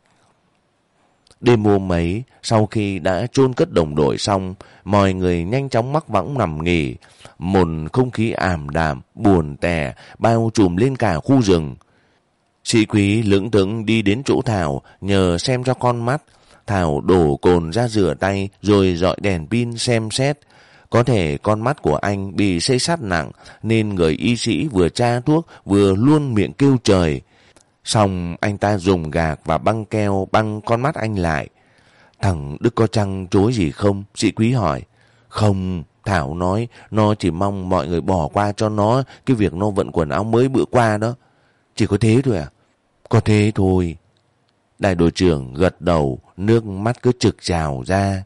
Đêm hôm ấy, sau khi đã chôn cất đồng đội xong, mọi người nhanh chóng mắc võng nằm nghỉ. Một không khí ảm đạm, buồn tẻ, bao trùm lên cả khu rừng. Sĩ quý lưỡng tướng đi đến chỗ Thảo, nhờ xem cho con mắt. Thảo đổ cồn ra rửa tay, rồi dọi đèn pin xem xét. Có thể con mắt của anh bị xây sát nặng, nên người y sĩ vừa tra thuốc, vừa luôn miệng kêu trời. Xong anh ta dùng gạc và băng keo băng con mắt anh lại. Thằng Đức có chăng chối gì không? Sĩ quý hỏi. Không, Thảo nói nó chỉ mong mọi người bỏ qua cho nó cái việc nó vận quần áo mới bữa qua đó. Chỉ có thế thôi à? Có thế thôi. Đại đội trưởng gật đầu, nước mắt cứ trực trào ra.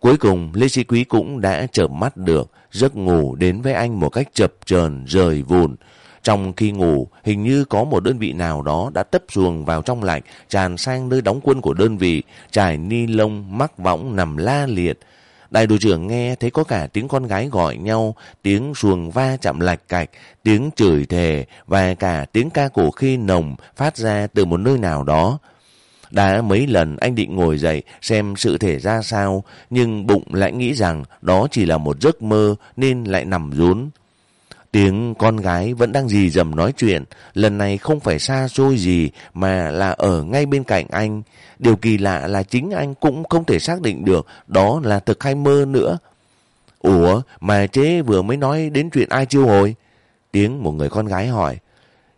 Cuối cùng, Lê Sĩ Quý cũng đã chợp mắt được, giấc ngủ đến với anh một cách chập chờn rời vùn Trong khi ngủ, hình như có một đơn vị nào đó đã tấp xuồng vào trong lạnh tràn sang nơi đóng quân của đơn vị, trải ni lông, mắc võng nằm la liệt. Đại đội trưởng nghe thấy có cả tiếng con gái gọi nhau, tiếng xuồng va chạm lạch cạch, tiếng chửi thề và cả tiếng ca cổ khi nồng phát ra từ một nơi nào đó. Đã mấy lần anh định ngồi dậy xem sự thể ra sao, nhưng bụng lại nghĩ rằng đó chỉ là một giấc mơ nên lại nằm rún. Tiếng con gái vẫn đang dì dầm nói chuyện, lần này không phải xa xôi gì mà là ở ngay bên cạnh anh. Điều kỳ lạ là chính anh cũng không thể xác định được đó là thực hay mơ nữa. Ủa, mà chế vừa mới nói đến chuyện ai chiêu hồi? Tiếng một người con gái hỏi.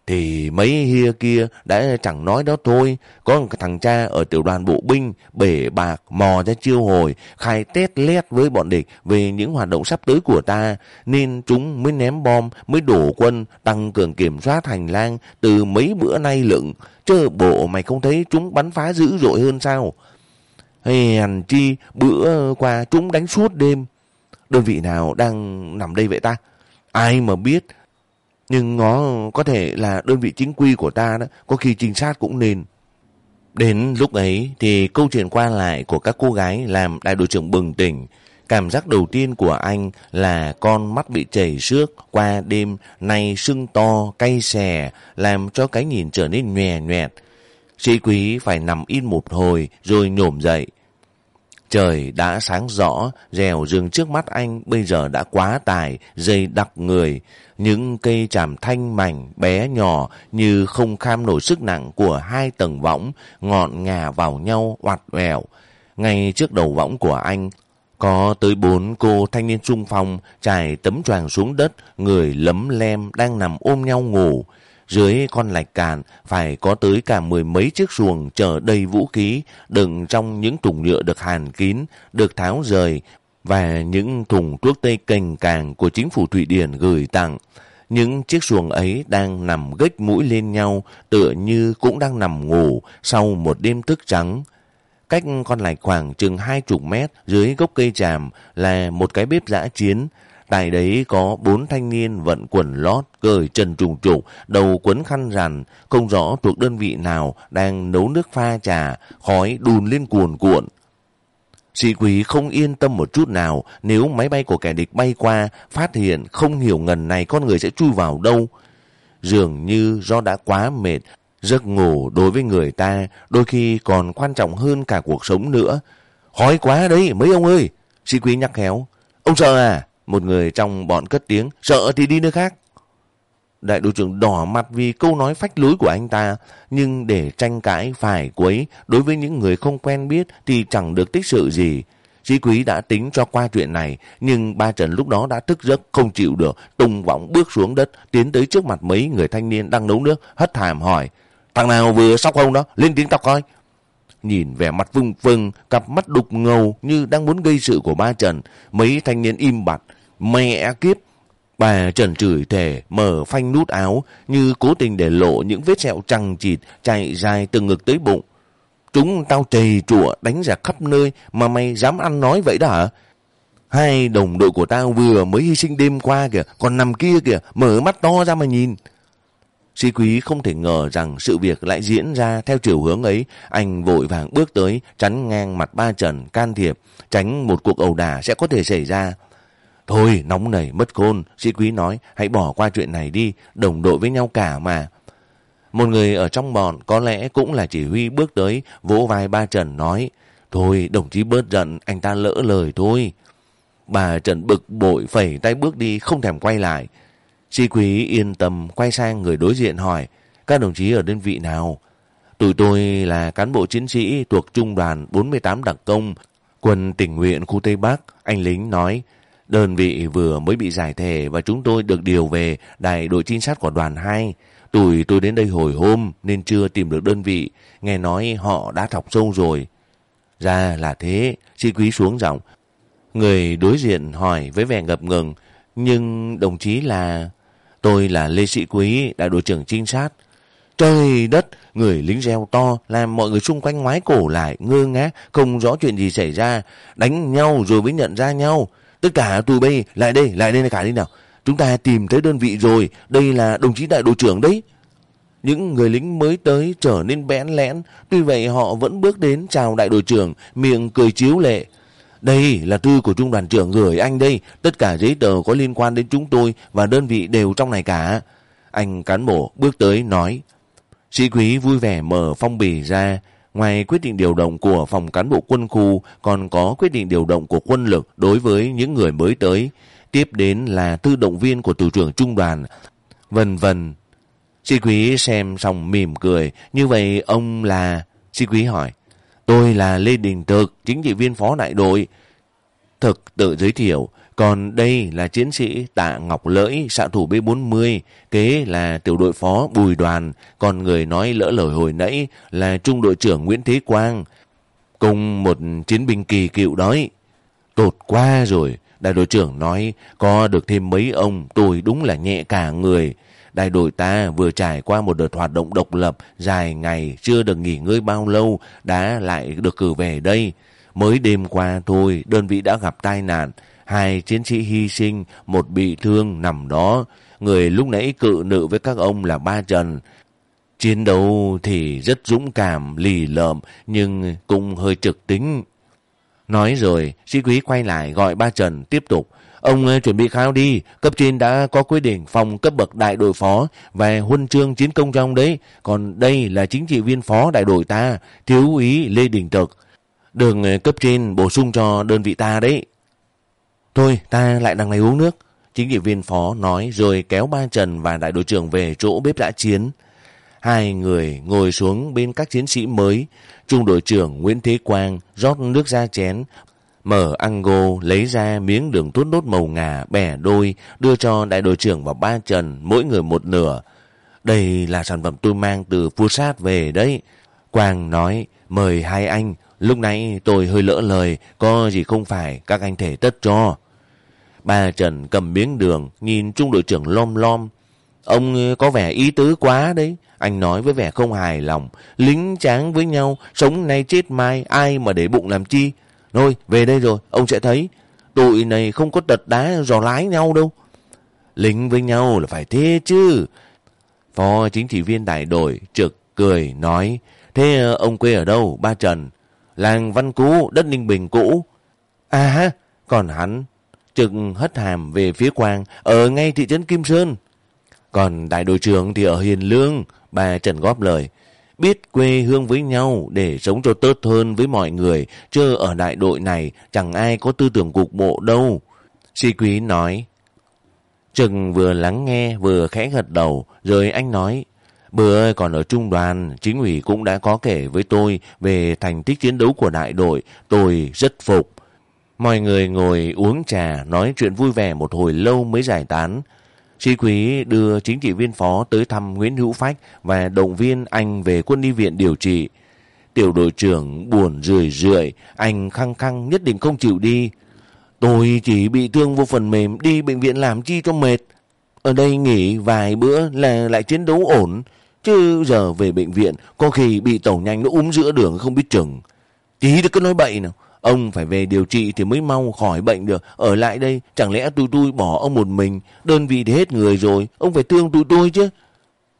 Thì mấy hia kia đã chẳng nói đó thôi. Có một thằng cha ở tiểu đoàn bộ binh bể bạc mò ra chiêu hồi khai tét lét với bọn địch về những hoạt động sắp tới của ta. Nên chúng mới ném bom, mới đổ quân, tăng cường kiểm soát hành lang từ mấy bữa nay lựng. Chứ bộ mày không thấy chúng bắn phá dữ dội hơn sao? Hèn chi bữa qua chúng đánh suốt đêm. Đơn vị nào đang nằm đây vậy ta? Ai mà biết nhưng nó có thể là đơn vị chính quy của ta đó, có khi trinh sát cũng nên. Đến lúc ấy thì câu chuyện qua lại của các cô gái làm đại đội trưởng bừng tỉnh. Cảm giác đầu tiên của anh là con mắt bị chảy xước qua đêm nay sưng to, cay xè, làm cho cái nhìn trở nên nhòe nhòe. Sĩ quý phải nằm in một hồi rồi nhổm dậy. Trời đã sáng rõ, rèo rừng trước mắt anh bây giờ đã quá tải dây đặc người. Những cây tràm thanh mảnh, bé nhỏ như không kham nổi sức nặng của hai tầng võng, ngọn ngà vào nhau, hoạt vẻo. Ngay trước đầu võng của anh, có tới bốn cô thanh niên trung phong trải tấm choàng xuống đất, người lấm lem đang nằm ôm nhau ngủ. Dưới con lạch càn phải có tới cả mười mấy chiếc xuồng chở đầy vũ khí, đựng trong những thùng nhựa được hàn kín, được tháo rời và những thùng thuốc tây cành càng của chính phủ Thụy Điển gửi tặng. Những chiếc xuồng ấy đang nằm gếch mũi lên nhau, tựa như cũng đang nằm ngủ sau một đêm thức trắng. Cách con lạch khoảng chừng hai chục mét dưới gốc cây tràm là một cái bếp giã chiến, Tại đấy có bốn thanh niên vận quần lót, cởi trần trùng trục, đầu quấn khăn rằn, không rõ thuộc đơn vị nào đang nấu nước pha trà, khói đùn lên cuồn cuộn. Sĩ quý không yên tâm một chút nào nếu máy bay của kẻ địch bay qua, phát hiện không hiểu ngần này con người sẽ chui vào đâu. Dường như do đã quá mệt, giấc ngủ đối với người ta đôi khi còn quan trọng hơn cả cuộc sống nữa. Hói quá đấy, mấy ông ơi! Sĩ quý nhắc khéo. Ông sợ à? Một người trong bọn cất tiếng, sợ thì đi nơi khác. Đại đội trưởng đỏ mặt vì câu nói phách lối của anh ta, nhưng để tranh cãi phải quấy, đối với những người không quen biết thì chẳng được tích sự gì. Chí quý đã tính cho qua chuyện này, nhưng ba Trần lúc đó đã thức giấc không chịu được, tung võng bước xuống đất, tiến tới trước mặt mấy người thanh niên đang nấu nước, hất hàm hỏi. Thằng nào vừa sóc không đó, lên tiếng tao coi. Nhìn vẻ mặt vưng vưng, cặp mắt đục ngầu như đang muốn gây sự của ba Trần, mấy thanh niên im bặt, Mẹ kiếp! Bà trần trửi thể mở phanh nút áo như cố tình để lộ những vết sẹo trăng chịt chạy dài từ ngực tới bụng. Chúng tao trầy trụa đánh ra khắp nơi mà mày dám ăn nói vậy đó hả? Hai đồng đội của tao vừa mới hy sinh đêm qua kìa, còn nằm kia kìa, mở mắt to ra mà nhìn. Sĩ quý không thể ngờ rằng sự việc lại diễn ra theo chiều hướng ấy. Anh vội vàng bước tới, chắn ngang mặt ba trần, can thiệp, tránh một cuộc ẩu đả sẽ có thể xảy ra. Thôi, nóng nảy, mất khôn, sĩ quý nói, hãy bỏ qua chuyện này đi, đồng đội với nhau cả mà. Một người ở trong bọn có lẽ cũng là chỉ huy bước tới, vỗ vai ba Trần nói, Thôi, đồng chí bớt giận, anh ta lỡ lời thôi. Bà Trần bực bội phẩy tay bước đi, không thèm quay lại. Sĩ quý yên tâm quay sang người đối diện hỏi, các đồng chí ở đơn vị nào? Tụi tôi là cán bộ chiến sĩ thuộc trung đoàn 48 đặc công, quân tỉnh nguyện khu Tây Bắc. Anh lính nói, đơn vị vừa mới bị giải thể và chúng tôi được điều về đại đội trinh sát của đoàn 2. Tụi tôi đến đây hồi hôm nên chưa tìm được đơn vị, nghe nói họ đã thọc sâu rồi. Ra là thế, sĩ quý xuống giọng. Người đối diện hỏi với vẻ ngập ngừng, nhưng đồng chí là... Tôi là Lê Sĩ Quý, đại đội trưởng trinh sát. Trời đất, người lính reo to, làm mọi người xung quanh ngoái cổ lại, ngơ ngác, không rõ chuyện gì xảy ra. Đánh nhau rồi mới nhận ra nhau. Tất cả tụi bay, lại đây, lại đây cả đi nào. Chúng ta tìm thấy đơn vị rồi, đây là đồng chí đại đội trưởng đấy. Những người lính mới tới trở nên bẽn lẽn, tuy vậy họ vẫn bước đến chào đại đội trưởng, miệng cười chiếu lệ. Đây là thư của trung đoàn trưởng gửi anh đây, tất cả giấy tờ có liên quan đến chúng tôi và đơn vị đều trong này cả. Anh cán bộ bước tới nói. Sĩ quý vui vẻ mở phong bì ra, ngoài quyết định điều động của phòng cán bộ quân khu còn có quyết định điều động của quân lực đối với những người mới tới. Tiếp đến là tư động viên của thủ trưởng trung đoàn, vân vân. Sĩ quý xem xong mỉm cười, như vậy ông là... Sĩ quý hỏi, tôi là Lê Đình Thực, chính trị viên phó đại đội. Thực tự giới thiệu, còn đây là chiến sĩ Tạ Ngọc Lỡi, xạ thủ B40, kế là tiểu đội phó Bùi Đoàn, còn người nói lỡ lời hồi nãy là trung đội trưởng Nguyễn Thế Quang, cùng một chiến binh kỳ cựu đói. Tột qua rồi, đại đội trưởng nói, có được thêm mấy ông, tôi đúng là nhẹ cả người. Đại đội ta vừa trải qua một đợt hoạt động độc lập dài ngày, chưa được nghỉ ngơi bao lâu, đã lại được cử về đây. Mới đêm qua thôi, đơn vị đã gặp tai nạn, hai chiến sĩ hy sinh, một bị thương nằm đó. Người lúc nãy cự nữ với các ông là ba Trần. Chiến đấu thì rất dũng cảm, lì lợm, nhưng cũng hơi trực tính. Nói rồi, sĩ quý quay lại gọi ba Trần tiếp tục. Ông ờ, chuẩn bị khao đi, cấp trên đã có quyết định phòng cấp bậc đại đội phó và huân chương chiến công trong đấy. Còn đây là chính trị viên phó đại đội ta, thiếu úy Lê Đình Trực. Đường ờ, cấp trên bổ sung cho đơn vị ta đấy. Thôi, ta lại đằng này uống nước. Chính trị viên phó nói rồi kéo ba Trần và đại đội trưởng về chỗ bếp đã chiến. Hai người ngồi xuống bên các chiến sĩ mới. Trung đội trưởng Nguyễn Thế Quang rót nước ra chén, Mở ango lấy ra miếng đường tốt đốt màu ngà bẻ đôi đưa cho đại đội trưởng và ba Trần mỗi người một nửa. Đây là sản phẩm tôi mang từ phu sát về đấy. Quang nói mời hai anh. Lúc nãy tôi hơi lỡ lời có gì không phải các anh thể tất cho. Ba Trần cầm miếng đường nhìn trung đội trưởng lom lom. Ông có vẻ ý tứ quá đấy. Anh nói với vẻ không hài lòng. Lính tráng với nhau, sống nay chết mai, ai mà để bụng làm chi. Thôi, về đây rồi, ông sẽ thấy. Tụi này không có tật đá giò lái nhau đâu. Lính với nhau là phải thế chứ. Phó chính trị viên đại đội trực cười nói. Thế ờ, ông quê ở đâu, ba Trần? Làng Văn Cú, đất Ninh Bình cũ. À ha, còn hắn trực hất hàm về phía Quang, ở ngay thị trấn Kim Sơn. Còn đại đội trưởng thì ở Hiền Lương, bà Trần góp lời biết quê hương với nhau để sống cho tốt hơn với mọi người, chứ ở đại đội này chẳng ai có tư tưởng cục bộ đâu. Sĩ quý nói, Trừng vừa lắng nghe vừa khẽ gật đầu, rồi anh nói, Bữa còn ở trung đoàn, chính ủy cũng đã có kể với tôi về thành tích chiến đấu của đại đội, tôi rất phục. Mọi người ngồi uống trà, nói chuyện vui vẻ một hồi lâu mới giải tán. Sĩ quý đưa chính trị viên phó tới thăm Nguyễn Hữu Phách và động viên anh về quân y viện điều trị. Tiểu đội trưởng buồn rười rượi, anh khăng khăng nhất định không chịu đi. Tôi chỉ bị thương vô phần mềm, đi bệnh viện làm chi cho mệt. Ở đây nghỉ vài bữa là lại chiến đấu ổn, chứ giờ về bệnh viện có khi bị tàu nhanh nó úm giữa đường không biết chừng. Tí được cứ nói bậy nào. Ông phải về điều trị thì mới mau khỏi bệnh được. Ở lại đây, chẳng lẽ tụi tôi bỏ ông một mình. Đơn vị thì hết người rồi. Ông phải thương tụi tôi chứ.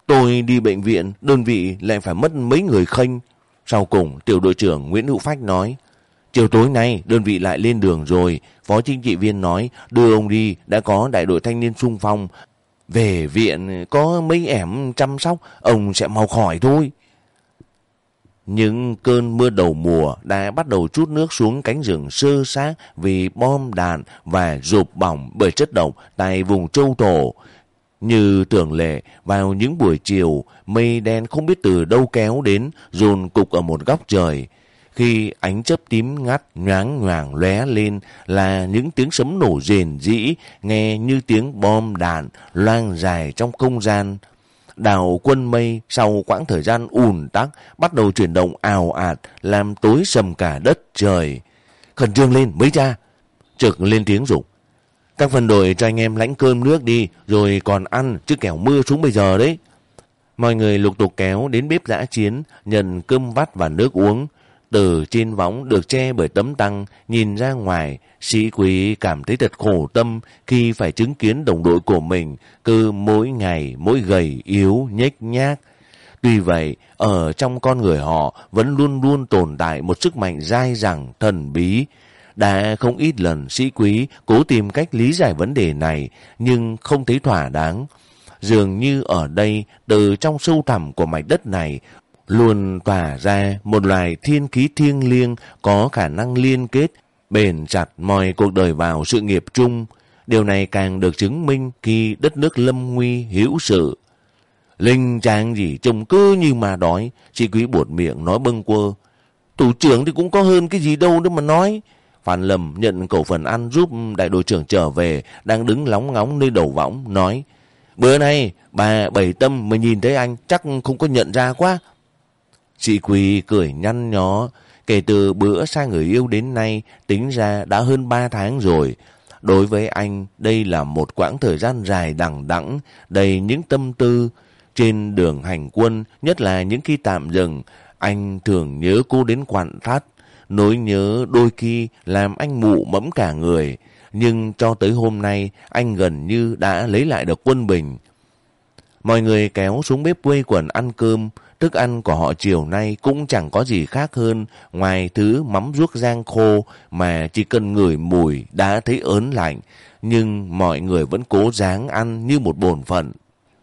Tôi đi bệnh viện, đơn vị lại phải mất mấy người khênh. Sau cùng, tiểu đội trưởng Nguyễn Hữu Phách nói, chiều tối nay đơn vị lại lên đường rồi. Phó chính trị viên nói, đưa ông đi, đã có đại đội thanh niên sung phong. Về viện có mấy ẻm chăm sóc, ông sẽ mau khỏi thôi. Những cơn mưa đầu mùa đã bắt đầu chút nước xuống cánh rừng sơ sát vì bom đạn và rụp bỏng bởi chất độc tại vùng châu thổ. Như tưởng lệ, vào những buổi chiều, mây đen không biết từ đâu kéo đến, dồn cục ở một góc trời. Khi ánh chớp tím ngắt nhoáng nhoảng lóe lên là những tiếng sấm nổ rền rĩ, nghe như tiếng bom đạn loang dài trong không gian. Đảo quân mây sau quãng thời gian ùn tắc bắt đầu chuyển động ào ạt, làm tối sầm cả đất trời. Khẩn trương lên, mấy cha. Trực lên tiếng rụng. Các phần đội cho anh em lãnh cơm nước đi, rồi còn ăn, chứ kẻo mưa xuống bây giờ đấy. Mọi người lục tục kéo đến bếp giã chiến, nhận cơm vắt và nước uống. Từ trên võng được che bởi tấm tăng, nhìn ra ngoài, sĩ quý cảm thấy thật khổ tâm khi phải chứng kiến đồng đội của mình cứ mỗi ngày mỗi gầy yếu nhếch nhác. Tuy vậy, ở trong con người họ vẫn luôn luôn tồn tại một sức mạnh dai dẳng, thần bí. Đã không ít lần sĩ quý cố tìm cách lý giải vấn đề này, nhưng không thấy thỏa đáng. Dường như ở đây, từ trong sâu thẳm của mảnh đất này, luôn tỏa ra một loài thiên khí thiêng liêng có khả năng liên kết, bền chặt mọi cuộc đời vào sự nghiệp chung. Điều này càng được chứng minh khi đất nước lâm nguy hữu sự. Linh trang gì trông cứ như mà đói, chị quý buột miệng nói bâng quơ. Thủ trưởng thì cũng có hơn cái gì đâu nữa mà nói. Phan Lâm nhận cổ phần ăn giúp đại đội trưởng trở về, đang đứng lóng ngóng nơi đầu võng, nói Bữa nay, bà Bảy Tâm mà nhìn thấy anh chắc không có nhận ra quá. Chị Quỳ cười nhăn nhó, kể từ bữa xa người yêu đến nay, tính ra đã hơn 3 tháng rồi. Đối với anh, đây là một quãng thời gian dài đằng đẵng đầy những tâm tư. Trên đường hành quân, nhất là những khi tạm dừng, anh thường nhớ cô đến quặn thắt. Nỗi nhớ đôi khi làm anh mụ mẫm cả người. Nhưng cho tới hôm nay, anh gần như đã lấy lại được quân bình. Mọi người kéo xuống bếp quê quần ăn cơm, Thức ăn của họ chiều nay cũng chẳng có gì khác hơn ngoài thứ mắm ruốc rang khô mà chỉ cần ngửi mùi đã thấy ớn lạnh. Nhưng mọi người vẫn cố dáng ăn như một bổn phận.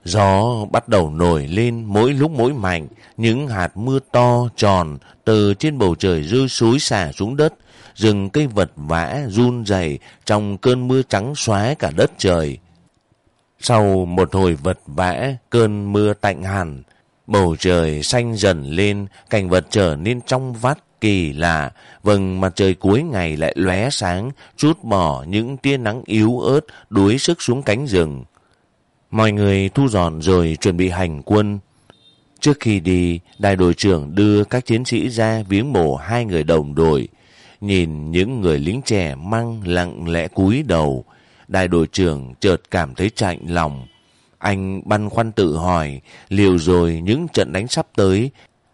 Gió bắt đầu nổi lên mỗi lúc mỗi mạnh, những hạt mưa to, tròn từ trên bầu trời rơi xối xả xuống đất, rừng cây vật vã run rẩy trong cơn mưa trắng xóa cả đất trời. Sau một hồi vật vã, cơn mưa tạnh hẳn, Bầu trời xanh dần lên, cảnh vật trở nên trong vắt kỳ lạ. Vầng mặt trời cuối ngày lại lóe sáng, chút bỏ những tia nắng yếu ớt đuối sức xuống cánh rừng. Mọi người thu dọn rồi chuẩn bị hành quân. Trước khi đi, đại đội trưởng đưa các chiến sĩ ra viếng mộ hai người đồng đội. Nhìn những người lính trẻ măng lặng lẽ cúi đầu, đại đội trưởng chợt cảm thấy chạnh lòng. Anh băn khoăn tự hỏi, liệu rồi những trận đánh sắp tới,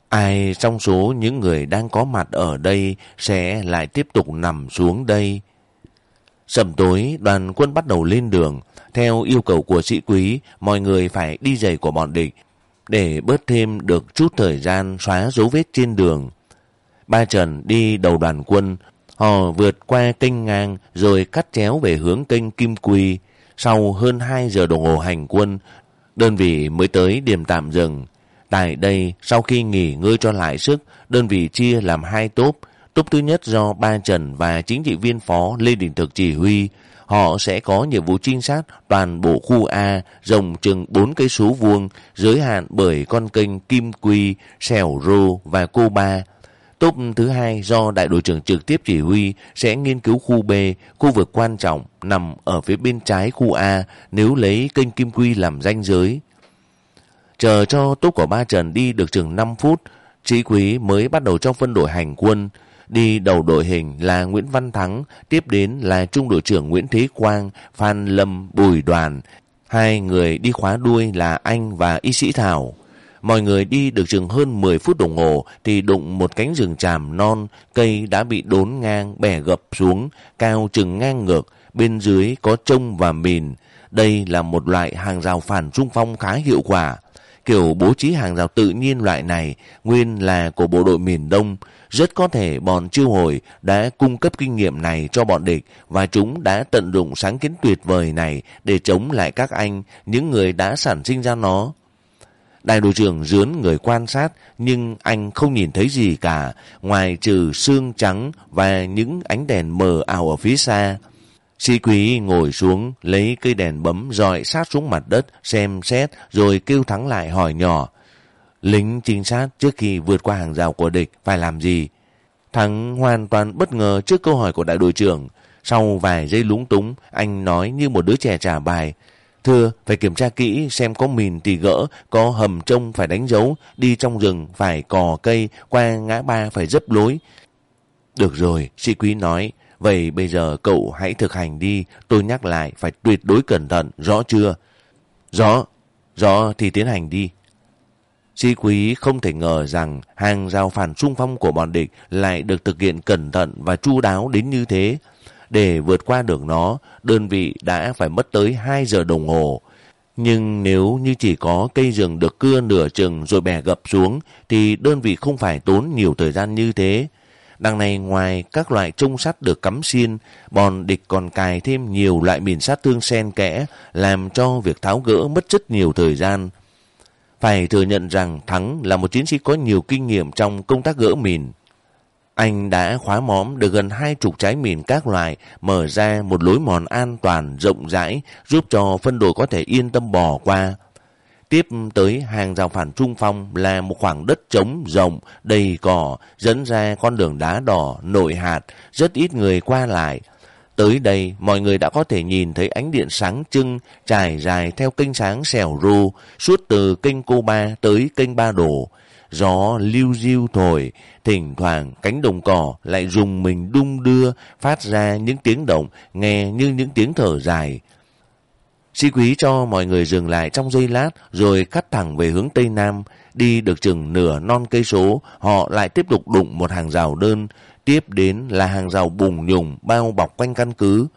ai trong số những người đang có mặt ở đây sẽ lại tiếp tục nằm xuống đây. Sầm tối, đoàn quân bắt đầu lên đường. Theo yêu cầu của sĩ quý, mọi người phải đi giày của bọn địch để bớt thêm được chút thời gian xóa dấu vết trên đường. Ba Trần đi đầu đoàn quân, họ vượt qua kênh ngang rồi cắt chéo về hướng kênh Kim Quy sau hơn 2 giờ đồng hồ hành quân, đơn vị mới tới điểm tạm dừng. Tại đây, sau khi nghỉ ngơi cho lại sức, đơn vị chia làm hai tốp. Tốp thứ nhất do Ba Trần và chính trị viên phó Lê Đình Thực chỉ huy. Họ sẽ có nhiệm vụ trinh sát toàn bộ khu A rộng chừng 4 cây số vuông, giới hạn bởi con kênh Kim Quy, Sẻo Rô và Cô Ba. Tốp thứ hai do đại đội trưởng trực tiếp chỉ huy sẽ nghiên cứu khu B, khu vực quan trọng nằm ở phía bên trái khu A nếu lấy kênh Kim Quy làm ranh giới. Chờ cho tốp của ba Trần đi được chừng 5 phút, Trí Quý mới bắt đầu cho phân đội hành quân. Đi đầu đội hình là Nguyễn Văn Thắng, tiếp đến là Trung đội trưởng Nguyễn Thế Quang, Phan Lâm, Bùi Đoàn. Hai người đi khóa đuôi là anh và y sĩ Thảo. Mọi người đi được chừng hơn 10 phút đồng hồ thì đụng một cánh rừng tràm non, cây đã bị đốn ngang, bẻ gập xuống, cao chừng ngang ngược, bên dưới có trông và mìn. Đây là một loại hàng rào phản trung phong khá hiệu quả. Kiểu bố trí hàng rào tự nhiên loại này nguyên là của bộ đội miền Đông. Rất có thể bọn chiêu hồi đã cung cấp kinh nghiệm này cho bọn địch và chúng đã tận dụng sáng kiến tuyệt vời này để chống lại các anh, những người đã sản sinh ra nó. Đại đội trưởng dướn người quan sát nhưng anh không nhìn thấy gì cả ngoài trừ xương trắng và những ánh đèn mờ ảo ở phía xa. Sĩ quý ngồi xuống lấy cây đèn bấm dọi sát xuống mặt đất xem xét rồi kêu thắng lại hỏi nhỏ. Lính trinh sát trước khi vượt qua hàng rào của địch phải làm gì? Thắng hoàn toàn bất ngờ trước câu hỏi của đại đội trưởng. Sau vài giây lúng túng, anh nói như một đứa trẻ trả bài. Thưa, phải kiểm tra kỹ xem có mìn thì gỡ, có hầm trông phải đánh dấu, đi trong rừng phải cò cây, qua ngã ba phải dấp lối. Được rồi, sĩ quý nói, vậy bây giờ cậu hãy thực hành đi, tôi nhắc lại phải tuyệt đối cẩn thận, rõ chưa? Rõ, rõ thì tiến hành đi. Sĩ quý không thể ngờ rằng hàng rào phản xung phong của bọn địch lại được thực hiện cẩn thận và chu đáo đến như thế. Để vượt qua được nó, đơn vị đã phải mất tới 2 giờ đồng hồ. Nhưng nếu như chỉ có cây rừng được cưa nửa chừng rồi bè gập xuống, thì đơn vị không phải tốn nhiều thời gian như thế. Đằng này ngoài các loại trung sắt được cắm xiên, bọn địch còn cài thêm nhiều loại mìn sát thương sen kẽ, làm cho việc tháo gỡ mất rất nhiều thời gian. Phải thừa nhận rằng Thắng là một chiến sĩ có nhiều kinh nghiệm trong công tác gỡ mìn. Anh đã khóa móm được gần hai chục trái mìn các loại, mở ra một lối mòn an toàn, rộng rãi, giúp cho phân đội có thể yên tâm bò qua. Tiếp tới hàng rào phản trung phong là một khoảng đất trống rộng, đầy cỏ, dẫn ra con đường đá đỏ, nội hạt, rất ít người qua lại. Tới đây, mọi người đã có thể nhìn thấy ánh điện sáng trưng trải dài theo kênh sáng xẻo ru, suốt từ kênh Cô Ba tới kênh Ba Đổ gió lưu diêu thổi, thỉnh thoảng cánh đồng cỏ lại dùng mình đung đưa, phát ra những tiếng động, nghe như những tiếng thở dài. Sĩ quý cho mọi người dừng lại trong giây lát, rồi cắt thẳng về hướng Tây Nam, đi được chừng nửa non cây số, họ lại tiếp tục đụng một hàng rào đơn, tiếp đến là hàng rào bùng nhùng bao bọc quanh căn cứ.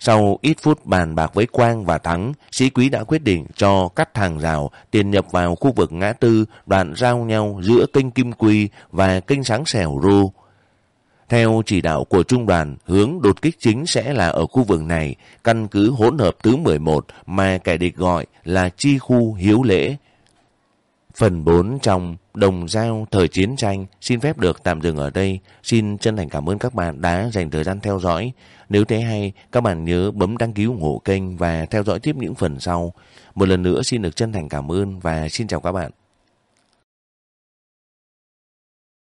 Sau ít phút bàn bạc với Quang và Thắng, sĩ quý đã quyết định cho cắt hàng rào tiền nhập vào khu vực ngã tư đoạn giao nhau giữa kênh Kim Quy và kênh Sáng Sẻo Rô. Theo chỉ đạo của trung đoàn, hướng đột kích chính sẽ là ở khu vực này, căn cứ hỗn hợp thứ 11 mà kẻ địch gọi là chi khu hiếu lễ. Phần 4 trong Đồng Giao Thời Chiến Tranh xin phép được tạm dừng ở đây. Xin chân thành cảm ơn các bạn đã dành thời gian theo dõi. Nếu thấy hay, các bạn nhớ bấm đăng ký ủng hộ kênh và theo dõi tiếp những phần sau. Một lần nữa xin được chân thành cảm ơn và xin chào các bạn.